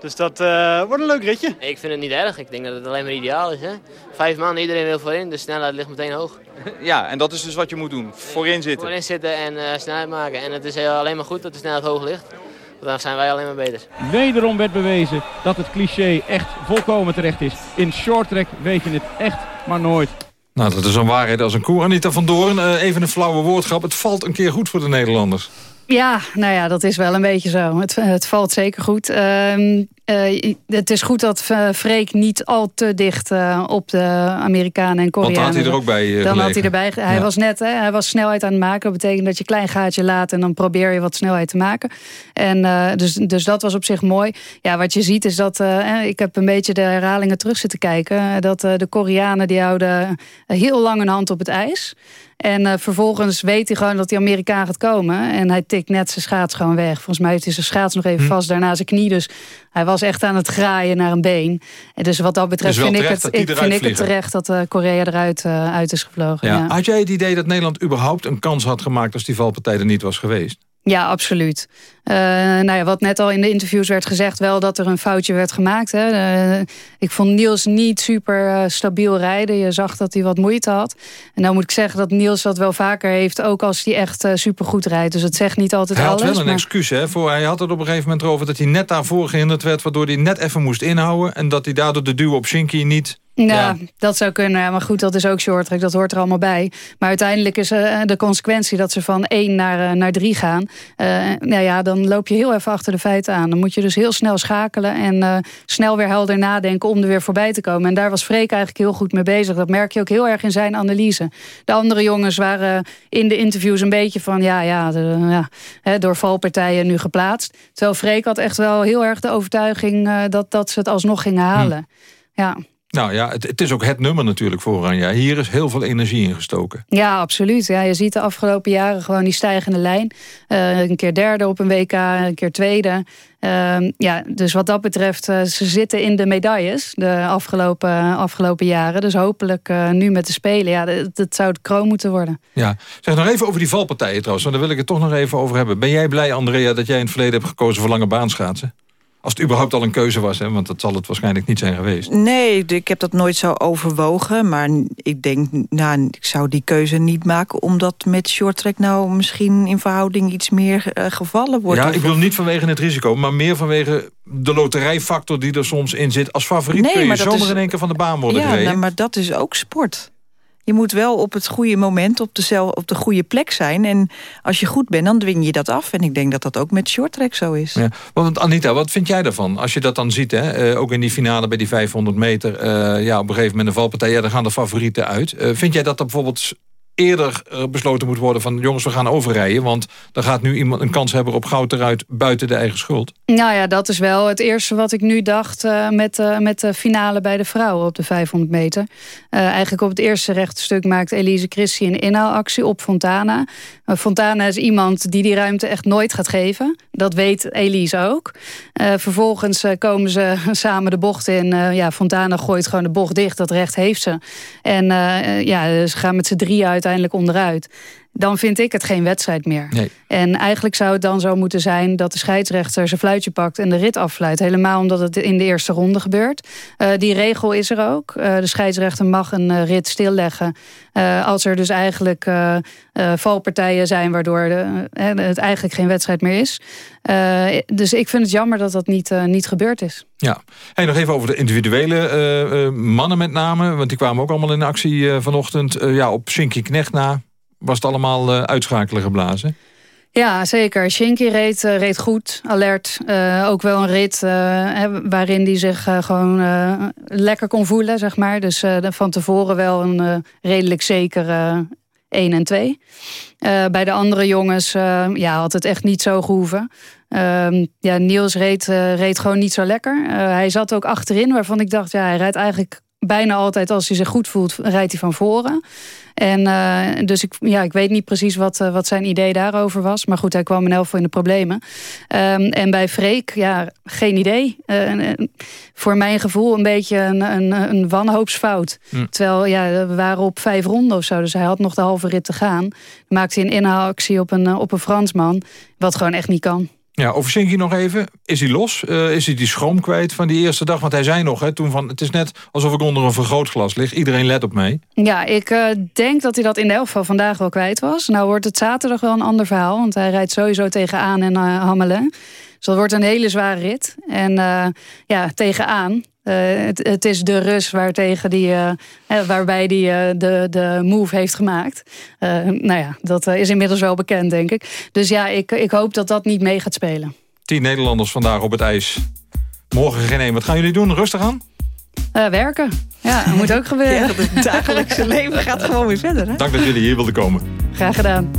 Dus dat uh, wordt een leuk ritje. Ik vind het niet erg. Ik denk dat het alleen maar ideaal is. Hè? Vijf man, iedereen wil voorin. De snelheid ligt meteen hoog. *laughs* Ja, en dat is dus wat je moet doen. Voorin zitten. Voorin zitten en uh, snelheid maken. En het is alleen maar goed dat de snelheid hoog ligt. Want dan zijn wij alleen maar beter. Wederom werd bewezen dat het cliché echt volkomen terecht is. In short track weet je het echt maar nooit. Nou, dat is een waarheid als een koe. Anita van Doorn, uh, even een flauwe woordgrap. Het valt een keer goed voor de Nederlanders. Ja, nou ja, dat is wel een beetje zo. Het, het valt zeker goed. Uh, uh, het is goed dat Freek niet al te dicht uh, op de Amerikanen en Koreanen... Want had hij er ook bij Dan had hij erbij. Hij was net, hè, hij was snelheid aan het maken. Dat betekent dat je een klein gaatje laat en dan probeer je wat snelheid te maken. En dus, dus dat was op zich mooi. Ja, wat je ziet is dat, ik heb een beetje de herhalingen terug zitten kijken... dat de Koreanen die houden heel lang een hand op het ijs... En uh, vervolgens weet hij gewoon dat die Amerikaan gaat komen. En hij tikt net zijn schaats gewoon weg. Volgens mij heeft hij zijn schaats nog even hm. vast daarna zijn knie. Dus hij was echt aan het graaien naar een been. En dus wat dat betreft vind, ik het, ik, vind ik het terecht dat uh, Korea eruit uh, uit is gevlogen. Ja. Ja. Had jij het idee dat Nederland überhaupt een kans had gemaakt... als die valpartij er niet was geweest? Ja, absoluut. Uh, nou ja, wat net al in de interviews werd gezegd, wel dat er een foutje werd gemaakt. Hè. Uh, ik vond Niels niet super uh, stabiel rijden. Je zag dat hij wat moeite had. En dan moet ik zeggen dat Niels dat wel vaker heeft, ook als hij echt super goed rijdt. Dus het zegt niet altijd hij alles. Hij had wel een excuus, hè? Voor, hij had het op een gegeven moment over dat hij net daarvoor gehinderd werd, waardoor hij net even moest inhouden. En dat hij daardoor de duw op Shinky niet ja, ja, dat zou kunnen. Maar goed, dat is ook short track. Dat hoort er allemaal bij. Maar uiteindelijk is uh, de consequentie dat ze van 1 naar, uh, naar 3 gaan. Uh, nou ja, dan loop je heel even achter de feiten aan. Dan moet je dus heel snel schakelen en snel weer helder nadenken om er weer voorbij te komen. En daar was Freek eigenlijk heel goed mee bezig. Dat merk je ook heel erg in zijn analyse. De andere jongens waren in de interviews een beetje van ja, ja, de, ja hè, door valpartijen nu geplaatst. Terwijl Freek had echt wel heel erg de overtuiging dat, dat ze het alsnog gingen halen. Hm. Ja. Nou ja, het, het, is ook het nummer natuurlijk voor Oranje. Hier is heel veel energie in gestoken. Ja, absoluut. Ja, je ziet de afgelopen jaren gewoon die stijgende lijn. Uh, een keer derde op een WK, een keer tweede. Uh, ja, dus wat dat betreft, uh, ze zitten in de medailles de afgelopen, afgelopen jaren. Dus hopelijk uh, nu met de Spelen. Ja, dat, dat, zou het kroon moeten worden. Ja, zeg nog even over die valpartijen trouwens. Want daar wil ik het toch nog even over hebben. Ben jij blij, Andrea, dat jij in het verleden hebt gekozen voor lange baanschaatsen? Als het überhaupt al een keuze was, hè? want dat zal het waarschijnlijk niet zijn geweest. Nee, ik heb dat nooit zo overwogen. Maar ik denk, nou, ik zou die keuze niet maken... omdat met shorttrack nou misschien in verhouding iets meer uh, gevallen wordt. Ja, ik wil niet vanwege het risico, maar meer vanwege de loterijfactor die er soms in zit. Als favoriet nee, kun je zomaar is... in één keer van de baan worden ja, gereden. Nou, maar dat is ook sport. Je moet wel op het goede moment op de, op de goede plek zijn. En als je goed bent, dan dwing je dat af. En ik denk dat dat ook met shorttrack zo is. Ja. Want Anita, wat vind jij daarvan? Als je dat dan ziet, hè? Uh, ook in die finale bij die 500 meter... Uh, ja, op een gegeven moment een valpartij, ja, dan gaan de favorieten uit. Uh, vind jij dat er bijvoorbeeld eerder eh, besloten moet worden van... jongens, we gaan overrijden, want dan gaat nu iemand een kans hebben op goud eruit buiten de eigen schuld. Nou ja, dat is wel het eerste wat ik nu dacht uh, met, uh, met de finale bij de vrouwen op de 500 meter. eigenlijk op het eerste rechtstuk maakt Elise Christie een inhaalactie op Fontana. Fontana is iemand die die ruimte echt nooit gaat geven. Dat weet Elise ook. vervolgens komen ze *laughs* samen de bocht in. ja, Fontana gooit gewoon de bocht dicht, dat recht heeft ze. En ja, ze gaan met z'n drie uit uiteindelijk onderuit dan vind ik het geen wedstrijd meer. Nee. En eigenlijk zou het dan zo moeten zijn dat de scheidsrechter zijn fluitje pakt en de rit affluit. Helemaal omdat het in de eerste ronde gebeurt. Uh, die regel is er ook. Uh, de scheidsrechter mag een uh, rit stilleggen. als er dus eigenlijk valpartijen zijn waardoor de, het eigenlijk geen wedstrijd meer is. dus ik vind het jammer dat dat niet, niet gebeurd is. Ja, hey, nog even over de individuele mannen met name. Want die kwamen ook allemaal in actie vanochtend. ja, op Shinky Knecht na was het allemaal uh, uitschakelen geblazen? Ja, zeker. Shinky reed, uh, reed goed, alert. Uh, ook wel een rit waarin hij zich gewoon lekker kon voelen, zeg maar. Dus van tevoren wel een redelijk zeker 1 en 2. bij de andere jongens ja, had het echt niet zo gehoeven. Ehm, ja, Niels reed, reed gewoon niet zo lekker. hij zat ook achterin, waarvan ik dacht... ja, hij rijdt eigenlijk bijna altijd als hij zich goed voelt, rijdt hij van voren. En uh, dus ik, ja, ik weet niet precies wat, uh, wat zijn idee daarover was. Maar goed, hij kwam in geval in de problemen. Um, en bij Freek, ja, geen idee. Uh, voor mijn gevoel een beetje een, een, een wanhoopsfout. Hm. Terwijl, ja, we waren op vijf ronden of zo. Dus hij had nog de halve rit te gaan. Maakte hij een inhaalactie op een, op een Fransman. Wat gewoon echt niet kan. Ja, over Sinky nog even. Is hij los? Uh, is hij die schroom kwijt van die eerste dag? Want hij zei nog, hè, toen van, het is net alsof ik onder een vergrootglas lig. Iedereen let op mij. Ja, ik uh, denk dat hij dat in de elk geval vandaag wel kwijt was. Nou wordt het zaterdag wel een ander verhaal. Want hij rijdt sowieso tegenaan en uh, Hammelen. Dus dat wordt een hele zware rit. En ja, tegenaan. Uh, het, het, is de Rus waartegen die, uh, waarbij die uh, de, de move heeft gemaakt. nou ja, dat is inmiddels wel bekend, denk ik. Dus ja, ik, ik hoop dat dat niet mee gaat spelen. Tien Nederlanders vandaag op het ijs. Morgen geen één. Wat gaan jullie doen? Rustig aan? werken. Ja, dat moet ook gebeuren. *laughs* Ja, het dagelijkse leven gaat gewoon weer verder. Hè? Dank dat jullie hier wilden komen. Graag gedaan.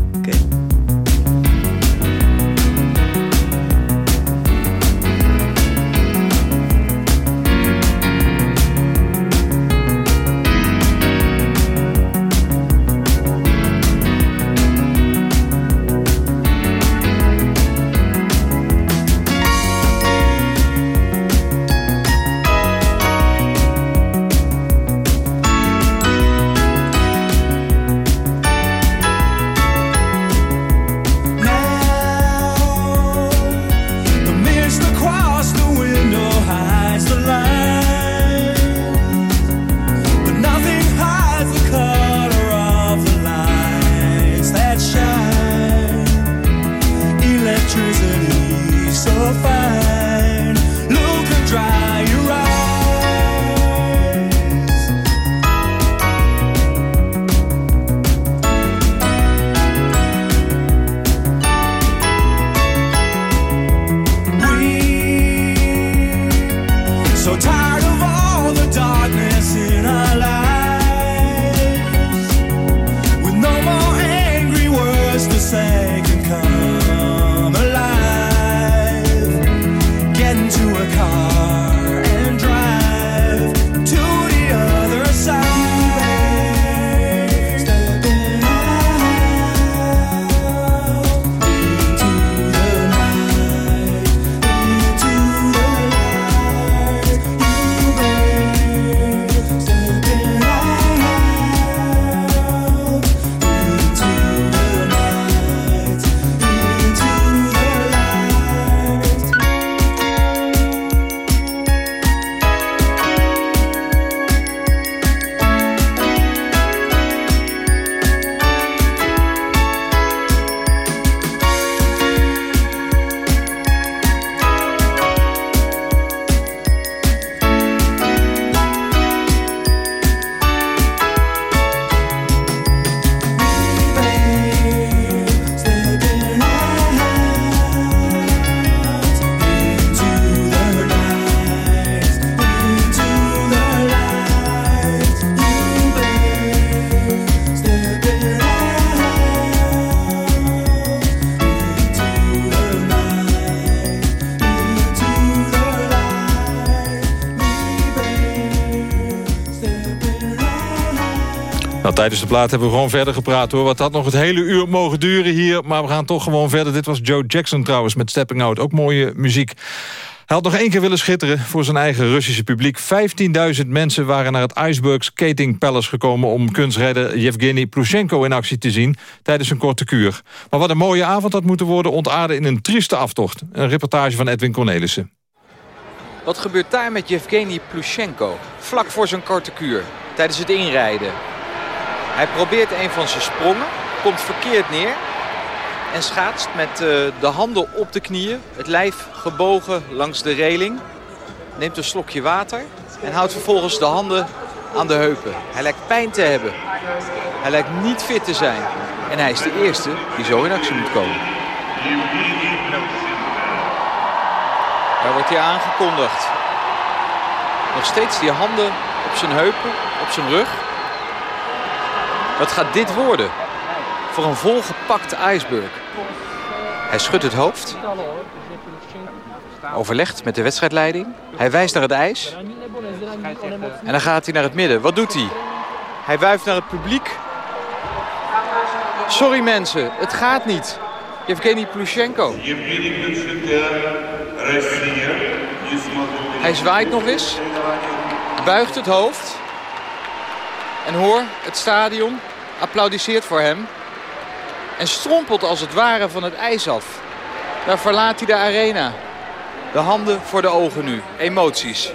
Tijdens de plaat hebben we gewoon verder gepraat hoor. Wat had nog het hele uur mogen duren hier. Maar we gaan toch gewoon verder. Dit was Joe Jackson trouwens met Stepping Out. Ook mooie muziek. Hij had nog één keer willen schitteren voor zijn eigen Russische publiek. 15.000 mensen waren naar het Iceberg Skating Palace gekomen... om kunstredder Yevgeny Plushenko in actie te zien tijdens een korte kuur. Maar wat een mooie avond had moeten worden... ontaarde in een trieste aftocht. Een reportage van Edwin Cornelissen. Wat gebeurt daar met Yevgeny Plushenko? Vlak voor zijn korte kuur, tijdens het inrijden. Hij probeert een van zijn sprongen, komt verkeerd neer... en schaatst met uh, de handen op de knieën, het lijf gebogen langs de reling. Neemt een slokje water en houdt vervolgens de handen aan de heupen. Hij lijkt pijn te hebben. Hij lijkt niet fit te zijn. En hij is de eerste die zo in actie moet komen. Daar wordt hij aangekondigd. Nog steeds die handen op zijn heupen, op zijn rug. Wat gaat dit worden? Voor een volgepakt ijsberg. Hij schudt het hoofd. Overlegt met de wedstrijdleiding. Hij wijst naar het ijs. En dan gaat hij naar het midden. Wat doet hij? Hij wuift naar het publiek. Sorry mensen, het gaat niet. Yevgeny Plushenko. Hij zwaait nog eens. Buigt het hoofd. En hoor, het stadion applaudisseert voor hem. En strompelt als het ware van het ijs af. Daar verlaat hij de arena. De handen voor de ogen nu. Emoties.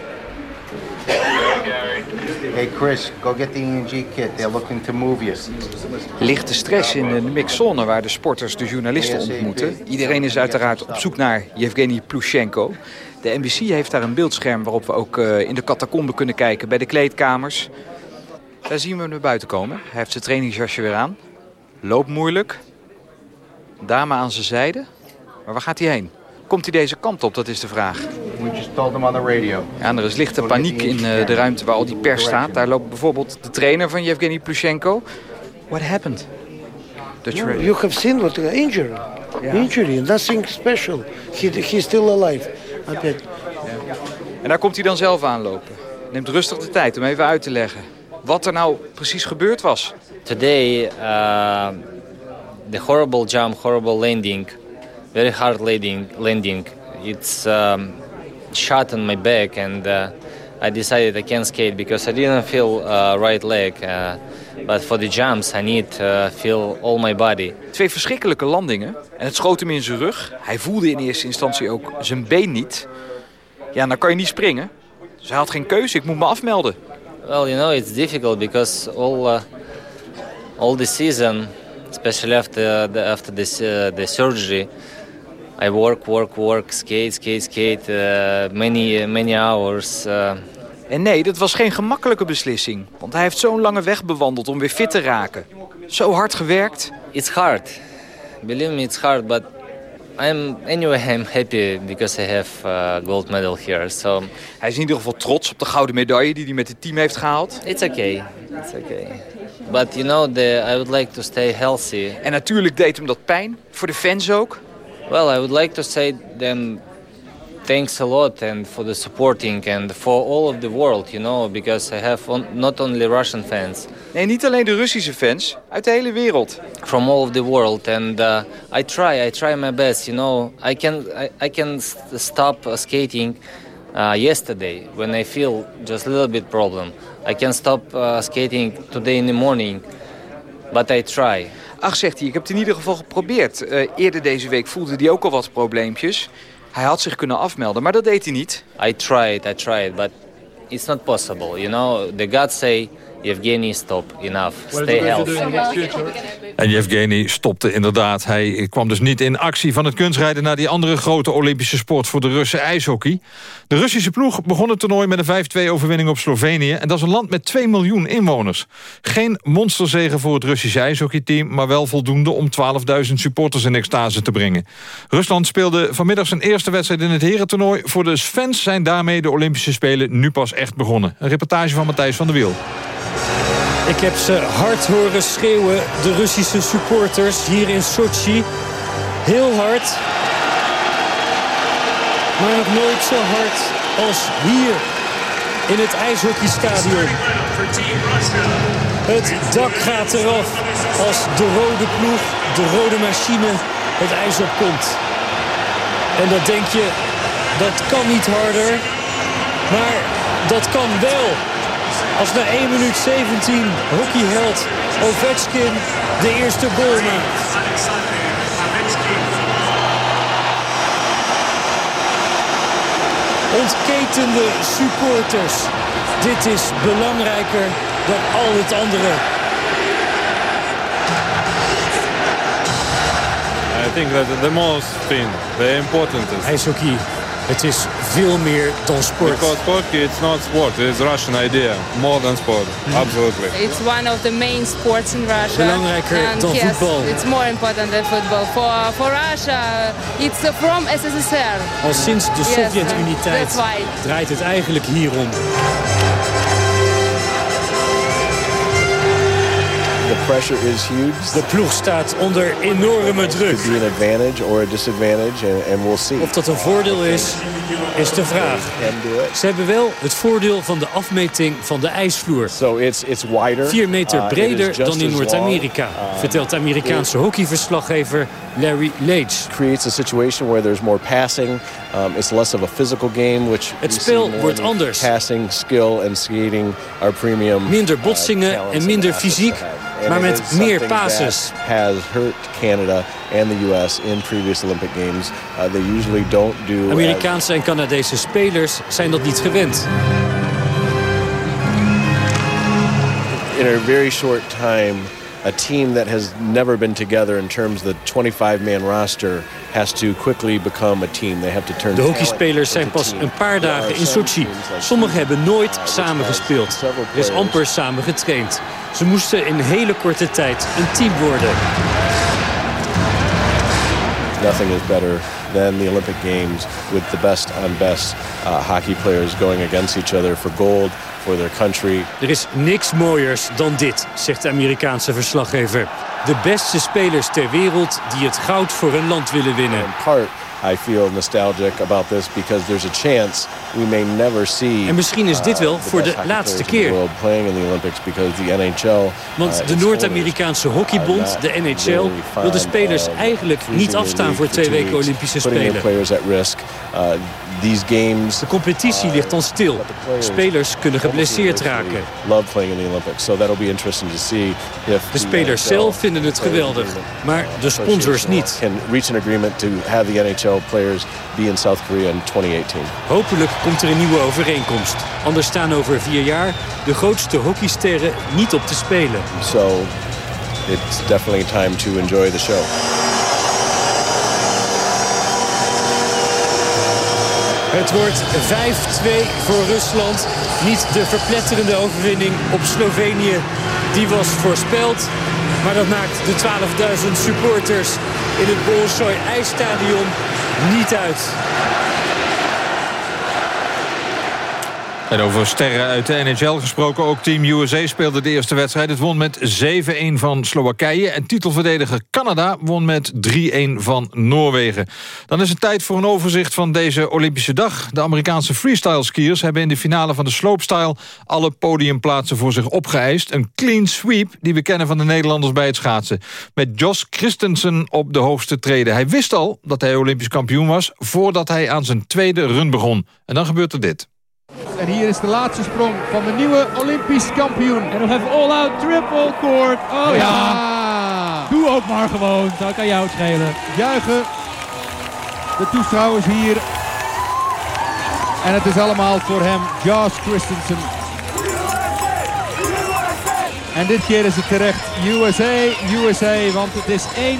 Hey Chris, go get the ENG kit. They're looking to move you. Lichte stress in de mixzone waar de sporters de journalisten ontmoeten. Iedereen is uiteraard op zoek naar Yevgeny Plushenko. De NBC heeft daar een beeldscherm waarop we ook uh, in de catacombe kunnen kijken bij de kleedkamers. Daar zien we hem naar buiten komen. Hij heeft zijn trainingsjasje weer aan. Loopt moeilijk. Dame aan zijn zijde. Maar waar gaat hij heen? Komt hij deze kant op? Dat is de vraag. We just told them on the radio. Ja, en er is lichte paniek in uh, de ruimte waar al die pers staat. Daar loopt bijvoorbeeld de trainer van Yevgeny Plushenko. What happened? Dutch No, you have seen what uh, injury, injury, nothing special. He he's still alive. Bet. En daar komt hij dan zelf aanlopen. Neemt rustig de tijd om even uit te leggen wat er nou precies gebeurd was. Today, uh, the horrible jump, horrible landing, very hard landing. landing. It's um, shot on my back, and uh, I decided I can't skate because I didn't feel uh, right leg. Uh, but for the jumps, I need to feel all my body. Twee verschrikkelijke landingen en het schoot hem in zijn rug. Hij voelde in eerste instantie ook zijn been niet. Ja, dan kan je niet springen. Dus hij had geen keuze, ik moet me afmelden. Well, you know, it's difficult because all uh, all the season, especially after the after this uh, the surgery, I work, work, work, skate, skate, skate, uh, many many hours. Uh, En nee, dat was geen gemakkelijke beslissing. Want hij heeft zo'n lange weg bewandeld om weer fit te raken. Zo hard gewerkt. it's hard. Believe me, it's hard, but I'm anyway. I'm happy because I have uh, gold medal here. So Hij is in ieder geval trots op de gouden medaille die hij met het team heeft gehaald. it's okay. It's okay. But you know, the, I would like to stay healthy. En natuurlijk deed hem dat pijn. Voor de fans ook. Well, I would like to say them thanks a lot and for the supporting and for all of the world, you know, because I have on, not only Russian fans, Nee, niet alleen de Russische fans. Uit de hele wereld. from all of the world, and uh, I try, I try my best, you know. I can, I, I can st- stop uh, skating uh, yesterday when I feel just a little bit problem. I can stop uh, skating today in the morning, but I try. Ach, zegt hij, ik heb het in ieder geval geprobeerd. Eh, eerder deze week voelde hij ook al wat probleempjes. Hij had zich kunnen afmelden, maar dat deed hij niet. I tried, I tried, but it's not possible. You know, the gods say, Evgeny, stop, enough, stay healthy. En Yevgeny stopte inderdaad. Hij kwam dus niet in actie van het kunstrijden... naar die andere grote Olympische sport voor de Russen ijshockey. De Russische ploeg begon het toernooi met een 5-2-overwinning op Slovenië. En dat is een land met 2 miljoen inwoners. Geen monsterzegen voor het Russische ijshockeyteam... maar wel voldoende om 12.000 supporters in extase te brengen. Rusland speelde vanmiddag zijn eerste wedstrijd in het herentoernooi. Voor de fans zijn daarmee de Olympische Spelen nu pas echt begonnen. Een reportage van Matthijs van der Wiel. Ik heb ze hard horen schreeuwen, de Russische supporters hier in Sochi. Heel hard. Maar nog nooit zo hard als hier in het ijshockeystadion. Het dak gaat eraf als de rode ploeg, de rode machine, het ijs opkomt. En dat denk je, dat kan niet harder. Maar dat kan wel. Als na 1 minuut 17 hockeyheld Ovechkin de eerste goal maakt. Ontketende supporters. Dit is belangrijker dan al het andere. I think that the most thing, the important is... IJshockey, het is veel meer dan sport. Because hockey, it's not sport, it's Russian idea. More than sport, absolutely. It's one of the main sports in Russia. Belangrijker and dan yes, voetbal. It's more important than football. For, for Russia, it's from SSSR. Al sinds de Sovjet-Uniteit that's why. draait het eigenlijk hierom. Pressure is huge. De ploeg staat onder enorme druk. Could be an advantage or a disadvantage, and, and we'll see. Of dat een voordeel is, is de vraag. Ze hebben wel het voordeel van de afmeting van de ijsvloer. So it's, it's wider. Vier meter Uh, breder dan in Noord-Amerika. Uh, vertelt de Amerikaanse hockeyverslaggever Larry Leitch. creates a situation where there's more passing. Um, it's less of a physical game, which Het spel wordt anders. Passing, skill and skating are premium. Minder uh, botsingen talents en minder fysiek, maar met meer passes. Has hurt Canada and the U.S. in previous Olympic Games. Uh, they usually don't do. Amerikaanse en Canadese spelers zijn dat niet gewend. in a very short time, a team that has never been together in terms of the 25-man roster has to quickly become a team. They have to turn De hockeyspelers zijn pas een paar dagen in Sochi. Sommigen hebben nooit uh, samen gespeeld. Er is amper samen getraind. Ze moesten in hele korte tijd een team worden. Nothing is better than the Olympic Games with the best on best uh, hockey players going against each other for gold, for their country. Er is niks mooiers dan dit, zegt de Amerikaanse verslaggever. De beste spelers ter wereld die het goud voor hun land willen winnen. In part, I feel nostalgic about this because there's a chance we may never see. En misschien is dit wel uh, the voor de laatste keer. world playing in the Olympics because the NHL. Want uh, de Noord-Amerikaanse hockeybond, de NHL, wil de spelers eigenlijk niet afstaan voor twee weken Olympische Spelen. Uh, these games. De competitie ligt dan stil. Spelers kunnen geblesseerd raken. Love playing in the Olympics, so that'll be interesting to see if De spelers zelf vinden het geweldig, maar de sponsors niet. Can reach an agreement to have the NHL players be in South Korea in 2018. Hopelijk komt er een nieuwe overeenkomst. Anders staan over vier jaar de grootste hockeysterren niet op te spelen. So it's definitely time to enjoy the show. Het wordt 5-2 voor Rusland. Niet de verpletterende overwinning op Slovenië. Die was voorspeld. Maar dat maakt de 12.000 supporters in het Bolshoi ijsstadion niet uit. En over sterren uit de NHL gesproken, ook Team USA speelde de eerste wedstrijd. Het won met 7-1 van Slowakije. En titelverdediger Canada won met 3-1 van Noorwegen. Dan is het tijd voor een overzicht van deze Olympische dag. De Amerikaanse freestyle skiers hebben in de finale van de slopestyle... alle podiumplaatsen voor zich opgeëist. Een clean sweep die we kennen van de Nederlanders bij het schaatsen. Met Jos Christensen op de hoogste treden. Hij wist al dat hij Olympisch kampioen was... voordat hij aan zijn tweede run begon. En dan gebeurt er dit. En hier is de laatste sprong van de nieuwe Olympisch kampioen. En nog even all-out triple court. Oh ja. Doe ook maar gewoon. Dat kan jou schelen. Juichen. De toeschouwers hier. En het is allemaal voor hem. Josh Christensen. En dit keer is het terecht. USA, USA. Want het is 1,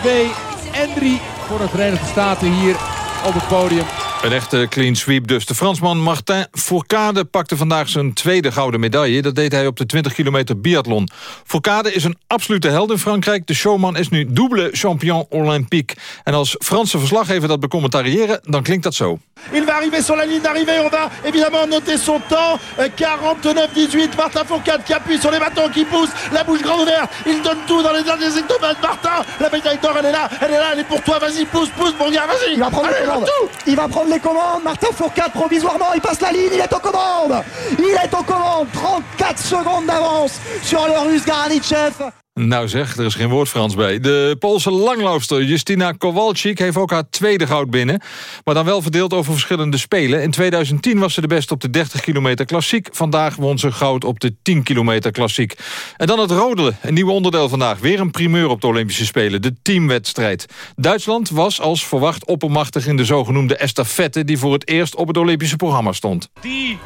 2 en 3 voor de Verenigde Staten hier op het podium. Een echte clean sweep dus. De Fransman Martin Fourcade pakte vandaag zijn tweede gouden medaille. Dat deed hij op de 20 kilometer biathlon. Fourcade is een absolute held in Frankrijk. De showman is nu double champion olympique. En als Franse verslaggever dat becommentariëren, dan klinkt dat zo. Il va arriver sur la ligne d'arrivée. On va évidemment noter son temps. Euh, 49-18. Martin Fourcade qui appuie sur les bâtons, qui pousse. La bouche grande ouverte. Il donne tout dans les derniers hectomètres. Martin, la médaille d'or, elle est là. Elle est là. Elle est pour toi. Vas-y, pousse, pousse, mon gars. Vas-y. Il va prendre Allez, tout. Il va prendre les commandes. Martin Fourcade provisoirement, il passe la ligne, il est aux commandes. Il est aux commandes. 34 secondes d'avance sur le Russe Garanitchev. Nou zeg, er is geen woord Frans bij. De Poolse langloopster Justina Kowalczyk heeft ook haar tweede goud binnen. Maar dan wel verdeeld over verschillende spelen. In 2010 was ze de beste op de 30 kilometer klassiek. Vandaag won ze goud op de 10 kilometer klassiek. En dan het rodelen, een nieuw onderdeel vandaag. Weer een primeur op de Olympische Spelen, de teamwedstrijd. Duitsland was als verwacht oppermachtig in de zogenoemde estafette... die voor het eerst op het Olympische programma stond. Die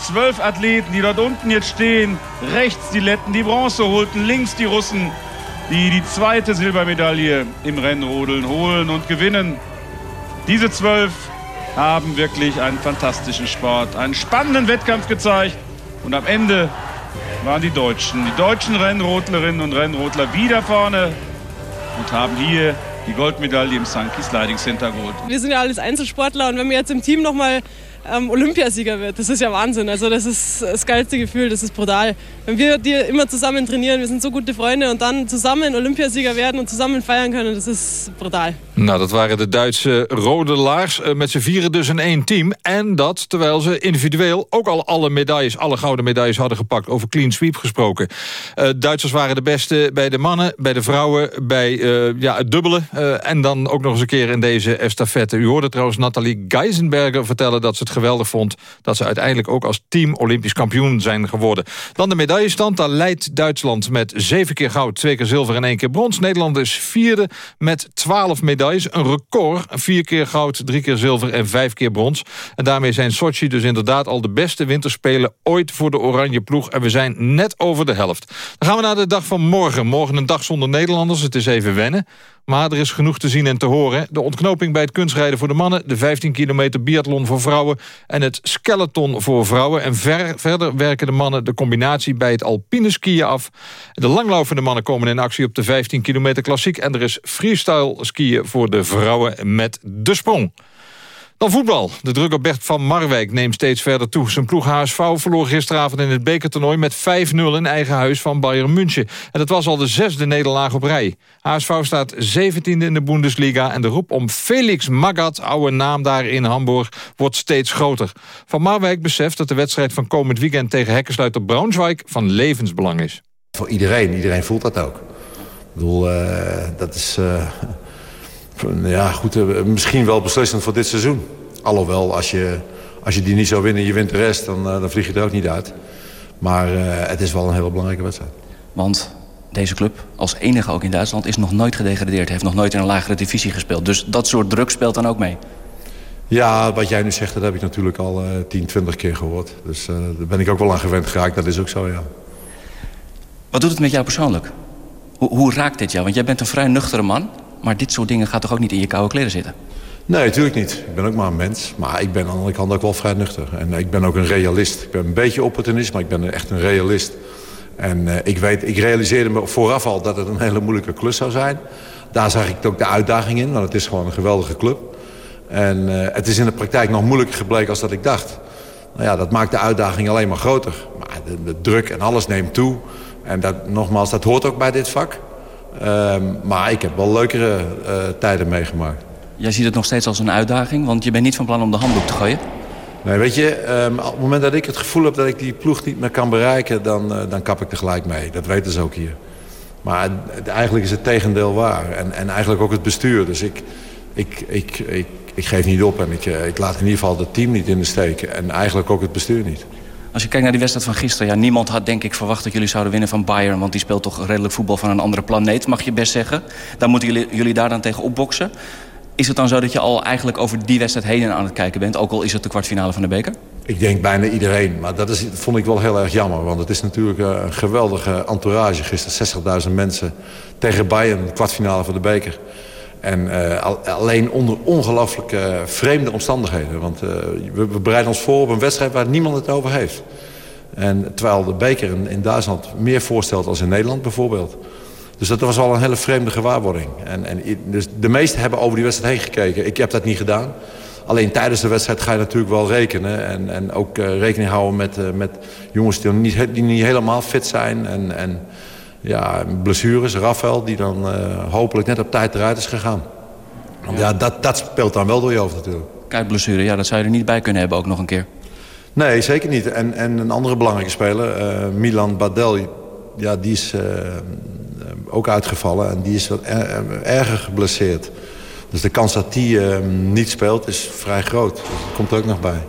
zwölf Athleten, die dort unten jetzt stehen. Rechts die Letten, die Bronze holten, links die Russen, die die zweite Silbermedaille im Rennrodeln holen und gewinnen. Diese zwölf haben wirklich einen fantastischen Sport, einen spannenden Wettkampf gezeigt. Und am Ende waren die Deutschen, die deutschen Rennrodlerinnen und Rennrodler wieder vorne und haben hier die Goldmedaille im Sankey Sliding Center geholt. Wir sind ja alles Einzelsportler und wenn wir jetzt im Team nochmal ähm, Olympiasieger wird. Das ist ja Wahnsinn. Also das ist das geilste Gefühl, das ist brutal. Wenn wir die immer zusammen trainieren, wir sind so gute Freunde und dann zusammen Olympiasieger werden und zusammen feiern können, das ist brutal. Nou, dat waren de Duitse rode laars eh, met z'n vieren dus in één team. En dat terwijl ze individueel ook al alle medailles, alle gouden medailles hadden gepakt. Over clean sweep gesproken. Uh, Duitsers waren de beste bij de mannen, bij de vrouwen, bij uh, ja, het dubbele. En dan ook nog eens een keer in deze estafette. U hoorde trouwens Nathalie Geisenberger vertellen dat ze het geweldig vond... dat ze uiteindelijk ook als team Olympisch kampioen zijn geworden. Dan de medaillestand. Daar leidt Duitsland met zeven keer goud, twee keer zilver en één keer brons. Nederland is vierde met twaalf medailles. Een record. Vier keer goud, drie keer zilver en vijf keer brons. En daarmee zijn Sochi dus inderdaad al de beste winterspelen... ooit voor de oranje ploeg. En we zijn net over de helft. Dan gaan we naar de dag van morgen. Morgen een dag zonder Nederlanders. Het is even wennen. Maar er is genoeg te zien en te horen. De ontknoping bij het kunstrijden voor de mannen... de 15 kilometer biathlon voor vrouwen... en het skeleton voor vrouwen. En ver, verder werken de mannen de combinatie bij het alpine skiën af. De langlaufende mannen komen in actie op de 15 kilometer klassiek... en er is freestyle skiën voor de vrouwen met de sprong. Dan voetbal. De druk Bert van Marwijk neemt steeds verder toe. Zijn ploeg HSV verloor gisteravond in het bekertoernooi met 5-0 in eigen huis van Bayern München. En dat was al de zesde nederlaag op rij. HSV staat 17e in de Bundesliga en de roep om Felix Magath, oude naam daar in Hamburg, wordt steeds groter. Van Marwijk beseft dat de wedstrijd van komend weekend tegen hekkensluiter Braunschweig van levensbelang is. Voor iedereen, iedereen voelt dat ook. Ik bedoel, uh, dat is... Uh ja, goed, eh, misschien wel beslissend voor dit seizoen. Alhoewel, als je, als je die niet zou winnen, je wint de rest, dan, eh, dan vlieg je er ook niet uit. Maar uh, het is wel een hele belangrijke wedstrijd. Want deze club, als enige ook in Duitsland, is nog nooit gedegradeerd. Heeft nog nooit in een lagere divisie gespeeld. Dus dat soort druk speelt dan ook mee. Ja, wat jij nu zegt, dat heb ik natuurlijk al uh, 10, 20 keer gehoord. Dus uh, daar ben ik ook wel aan gewend geraakt. Dat is ook zo, ja. Wat doet het met jou persoonlijk? Hoe, hoe raakt dit jou? Want jij bent een vrij nuchtere man. Maar dit soort dingen gaat toch ook niet in je koude kleren zitten? Nee, natuurlijk niet. Ik ben ook maar een mens. Maar ik ben aan de andere kant ook wel vrij nuchter. En ik ben ook een realist. Ik ben een beetje opportunist, maar ik ben echt een realist. En uh, ik, weet, ik realiseerde me vooraf al dat het een hele moeilijke klus zou zijn. Daar zag ik ook de uitdaging in, want het is gewoon een geweldige club. En uh, het is in de praktijk nog moeilijker gebleken als dat ik dacht. Nou ja, dat maakt de uitdaging alleen maar groter. Maar de, de druk en alles neemt toe. En dat, nogmaals, dat hoort ook bij dit vak. Um, maar ik heb wel leukere uh, tijden meegemaakt. Jij ziet het nog steeds als een uitdaging, want je bent niet van plan om de handdoek te gooien? Nee, weet je, um, op het moment dat ik het gevoel heb dat ik die ploeg niet meer kan bereiken... dan, uh, dan kap ik er gelijk mee. Dat weten ze ook hier. Maar het, eigenlijk is het tegendeel waar. En, en eigenlijk ook het bestuur. Dus ik, ik, ik, ik, ik geef niet op en ik, uh, ik laat in ieder geval het team niet in de steek. En eigenlijk ook het bestuur niet. Als je kijkt naar die wedstrijd van gisteren... Ja, niemand had denk ik verwacht dat jullie zouden winnen van Bayern... want die speelt toch redelijk voetbal van een andere planeet, mag je best zeggen. Dan moeten jullie, jullie daar dan tegen opboksen. Is het dan zo dat je al eigenlijk over die wedstrijd heen aan het kijken bent... ook al is het de kwartfinale van de beker? Ik denk bijna iedereen, maar dat is, vond ik wel heel erg jammer. Want het is natuurlijk een geweldige entourage gisteren. 60.000 mensen tegen Bayern, kwartfinale van de beker. En uh, alleen onder ongelooflijk uh, vreemde omstandigheden. Want uh, we, bereiden ons voor op een wedstrijd waar niemand het over heeft. En terwijl de beker in, Duitsland meer voorstelt als in Nederland bijvoorbeeld. Dus dat was al een hele vreemde gewaarwording. En, en, dus de meesten hebben over die wedstrijd heen gekeken. Ik heb dat niet gedaan. Alleen tijdens de wedstrijd ga je natuurlijk wel rekenen. En, en ook rekening houden met, met jongens die niet, die helemaal fit zijn. En, en ja, blessures, Rafael, die dan uh, hopelijk net op tijd eruit is gegaan. Want ja, dat, dat speelt dan wel door je hoofd natuurlijk. kuitblessure. Ja, dat zou je er niet bij kunnen hebben ook nog een keer. Nee, zeker niet. En, en een andere belangrijke speler, uh, Milan Badel... Ja, die is uh, ook uitgevallen en die is wat er, erger geblesseerd. Dus de kans dat die uh, niet speelt is vrij groot. Dus dat komt er ook nog bij.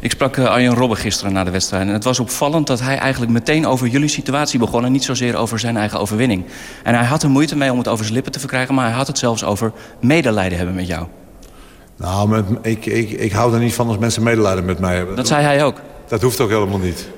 Ik sprak Arjen Robben gisteren na de wedstrijd. En het was opvallend dat hij eigenlijk meteen over jullie situatie begon... en niet zozeer over zijn eigen overwinning. En hij had er moeite mee om het over zijn lippen te verkrijgen... maar hij had het zelfs over medelijden hebben met jou. Nou, met, ik, ik, ik hou er niet van als mensen medelijden met mij hebben. Dat zei hij ook? Dat hoeft ook helemaal niet.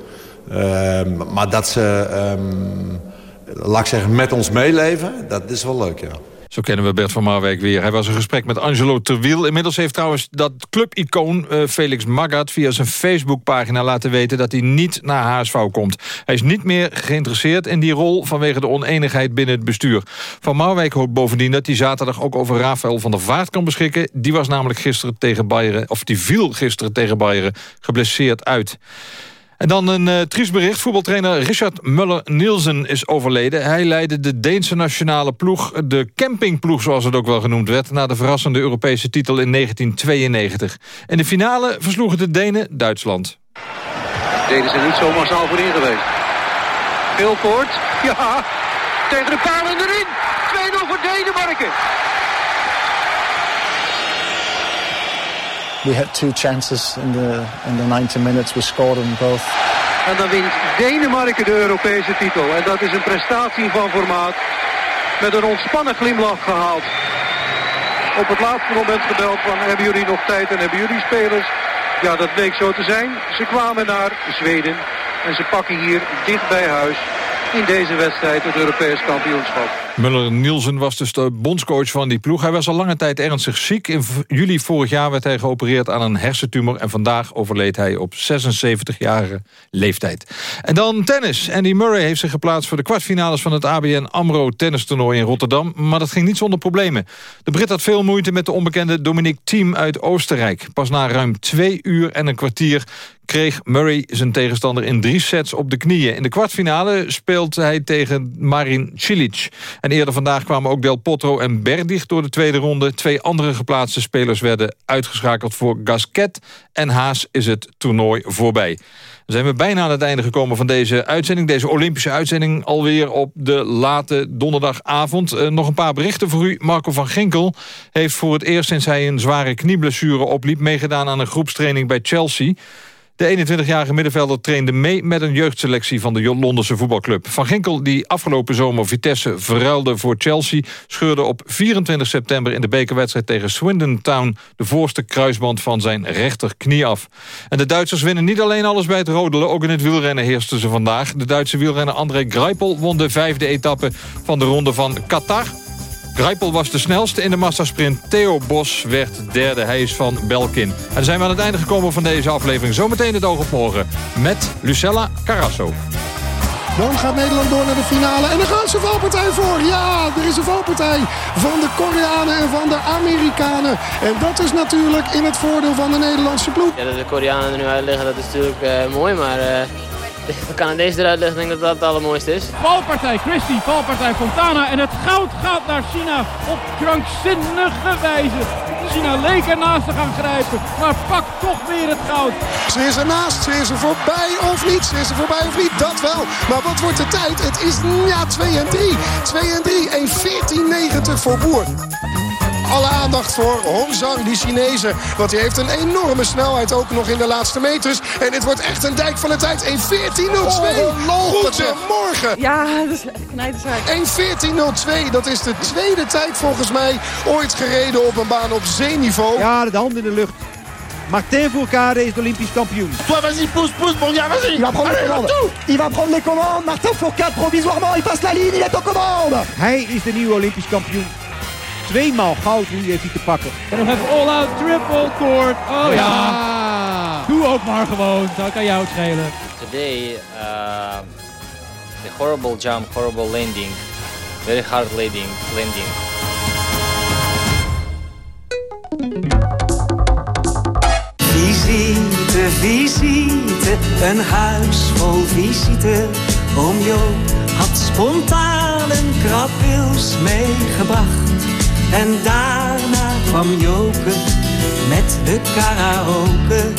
Uh, maar dat ze, um, laat ik zeggen, met ons meeleven, dat is wel leuk, ja. Zo kennen we Bert van Marwijk weer. Hij was in gesprek met Angelo Terwiel. Inmiddels heeft trouwens dat clubicoon uh, Felix Magath... via zijn Facebookpagina laten weten dat hij niet naar HSV komt. Hij is niet meer geïnteresseerd in die rol... vanwege de oneenigheid binnen het bestuur. Van Marwijk hoopt bovendien dat hij zaterdag ook over Rafael van der Vaart kan beschikken. Die was namelijk gisteren tegen Bayern... of die viel gisteren tegen Bayern geblesseerd uit. En dan een uh, triest bericht. Voetbaltrainer Richard Muller-Nielsen is overleden. Hij leidde de Deense nationale ploeg, de campingploeg zoals het ook wel genoemd werd... na de verrassende Europese titel in 1992. In de finale versloegen de Denen Duitsland. Denen zijn niet zo massaal voorin geweest. Vilvoort, ja, tegen de paal en erin. 2-0 voor Denemarken. We had two chances in the, in the 90 minutes. We scored them both. En dan wint Denemarken de Europese titel. En dat is een prestatie van formaat. Met een ontspannen glimlach gehaald. Op het laatste moment gebeld van hebben jullie nog tijd en hebben jullie spelers? Ja, dat bleek zo te zijn. Ze kwamen naar Zweden. En ze pakken hier dicht bij huis in deze wedstrijd het Europees kampioenschap. Muller-Nielsen was dus de bondscoach van die ploeg. Hij was al lange tijd ernstig ziek. In juli vorig jaar werd hij geopereerd aan een hersentumor... en vandaag overleed hij op 76-jarige leeftijd. En dan tennis. Andy Murray heeft zich geplaatst voor de kwartfinales... van het ABN AMRO tennistoernooi in Rotterdam. Maar dat ging niet zonder problemen. De Brit had veel moeite met de onbekende Dominique Thiem uit Oostenrijk. Pas na ruim twee uur en een kwartier kreeg Murray zijn tegenstander in drie sets op de knieën. In de kwartfinale speelt hij tegen Marin Cilic. En eerder vandaag kwamen ook Del Potro en Berdig door de tweede ronde. Twee andere geplaatste spelers werden uitgeschakeld voor Gasquet. En Haas is het toernooi voorbij. Dan zijn we bijna aan het einde gekomen van deze uitzending. Deze Olympische uitzending alweer op de late donderdagavond. Uh, nog een paar berichten voor u. Marco van Ginkel heeft voor het eerst sinds hij een zware knieblessure opliep... meegedaan aan een groepstraining bij Chelsea... De 21-jarige middenvelder trainde mee met een jeugdselectie van de Londense voetbalclub. Van Ginkel, die afgelopen zomer Vitesse verruilde voor Chelsea... scheurde op 24 september in de bekerwedstrijd tegen Swindon Town... de voorste kruisband van zijn rechterknie af. En de Duitsers winnen niet alleen alles bij het rodelen... ook in het wielrennen heersten ze vandaag. De Duitse wielrenner André Greipel won de vijfde etappe van de ronde van Qatar... Grijpel was de snelste in de massasprint. Theo Bos werd derde. Hij is van Belkin. En dan zijn we aan het einde gekomen van deze aflevering. Zometeen het oog op morgen met Lucella Carasso. Dan gaat Nederland door naar de finale. En er gaat ze valpartij voor. Ja, er is een valpartij van de Koreanen en van de Amerikanen. En dat is natuurlijk in het voordeel van de Nederlandse ploeg. Ja, dat de Koreanen er nu uit liggen, dat is natuurlijk uh, mooi. Maar uh, de Canadezen eruit liggen, denk ik dat dat het allermooiste is. Valpartij Christie, valpartij Fontana. En het goud gaat naar China op krankzinnige wijze. China leek ernaast te gaan grijpen, maar pakt toch weer het goud. Ze is ernaast, ze is er voorbij of niet, ze is er voorbij of niet, dat wel. Maar wat wordt de tijd? Het is ja, 2 en 3. 2 en 3, 1.14.90 voor Boer. Alle aandacht voor Hongzhang, die Chinezen. Want die heeft een enorme snelheid ook nog in de laatste meters. En dit wordt echt een dijk van de tijd. 1.14.02. Goedemorgen. Ja, dat is echt knijterzaak. 1.14.02, dat is de tweede tijd volgens mij ooit gereden op een baan op zeeniveau. Ja, de hand in de lucht. Martin Fourcade is de Olympisch kampioen. Toi, vas-y, pousse, pousse, mon gars, vas-y. Il va prendre les commandes. Il va prendre les commandes. Martin Fourcade, provisoirement, il passe la ligne, il est aux commandes. Hij is de nieuwe Olympisch kampioen. Tweemaal goud nu heeft hij te pakken. En nog even all-out triple court. Oh ja. Doe ook maar gewoon. Dat kan jou schelen. Today, uh, the horrible jump, horrible landing. Very hard landing. landing. Visite, visite, een huis vol visite. Oom Joop had spontaan een krabwils meegebracht. En daarna kwam Joke met de karaoke.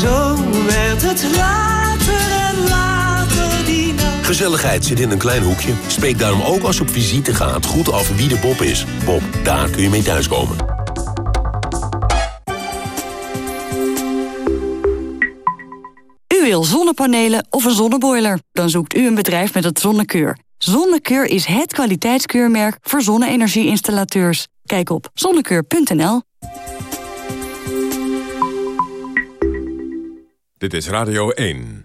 Zo werd het later en later die nacht. Gezelligheid zit in een klein hoekje. Spreek daarom ook als je op visite gaat goed af wie de Bob is. Bob, daar kun je mee thuiskomen. U wil zonnepanelen of een zonneboiler? Dan zoekt u een bedrijf met het Zonnekeur. Zonnekeur is het kwaliteitskeurmerk voor zonne-energie-installateurs. Kijk op zonnekeur.nl. Dit is Radio 1.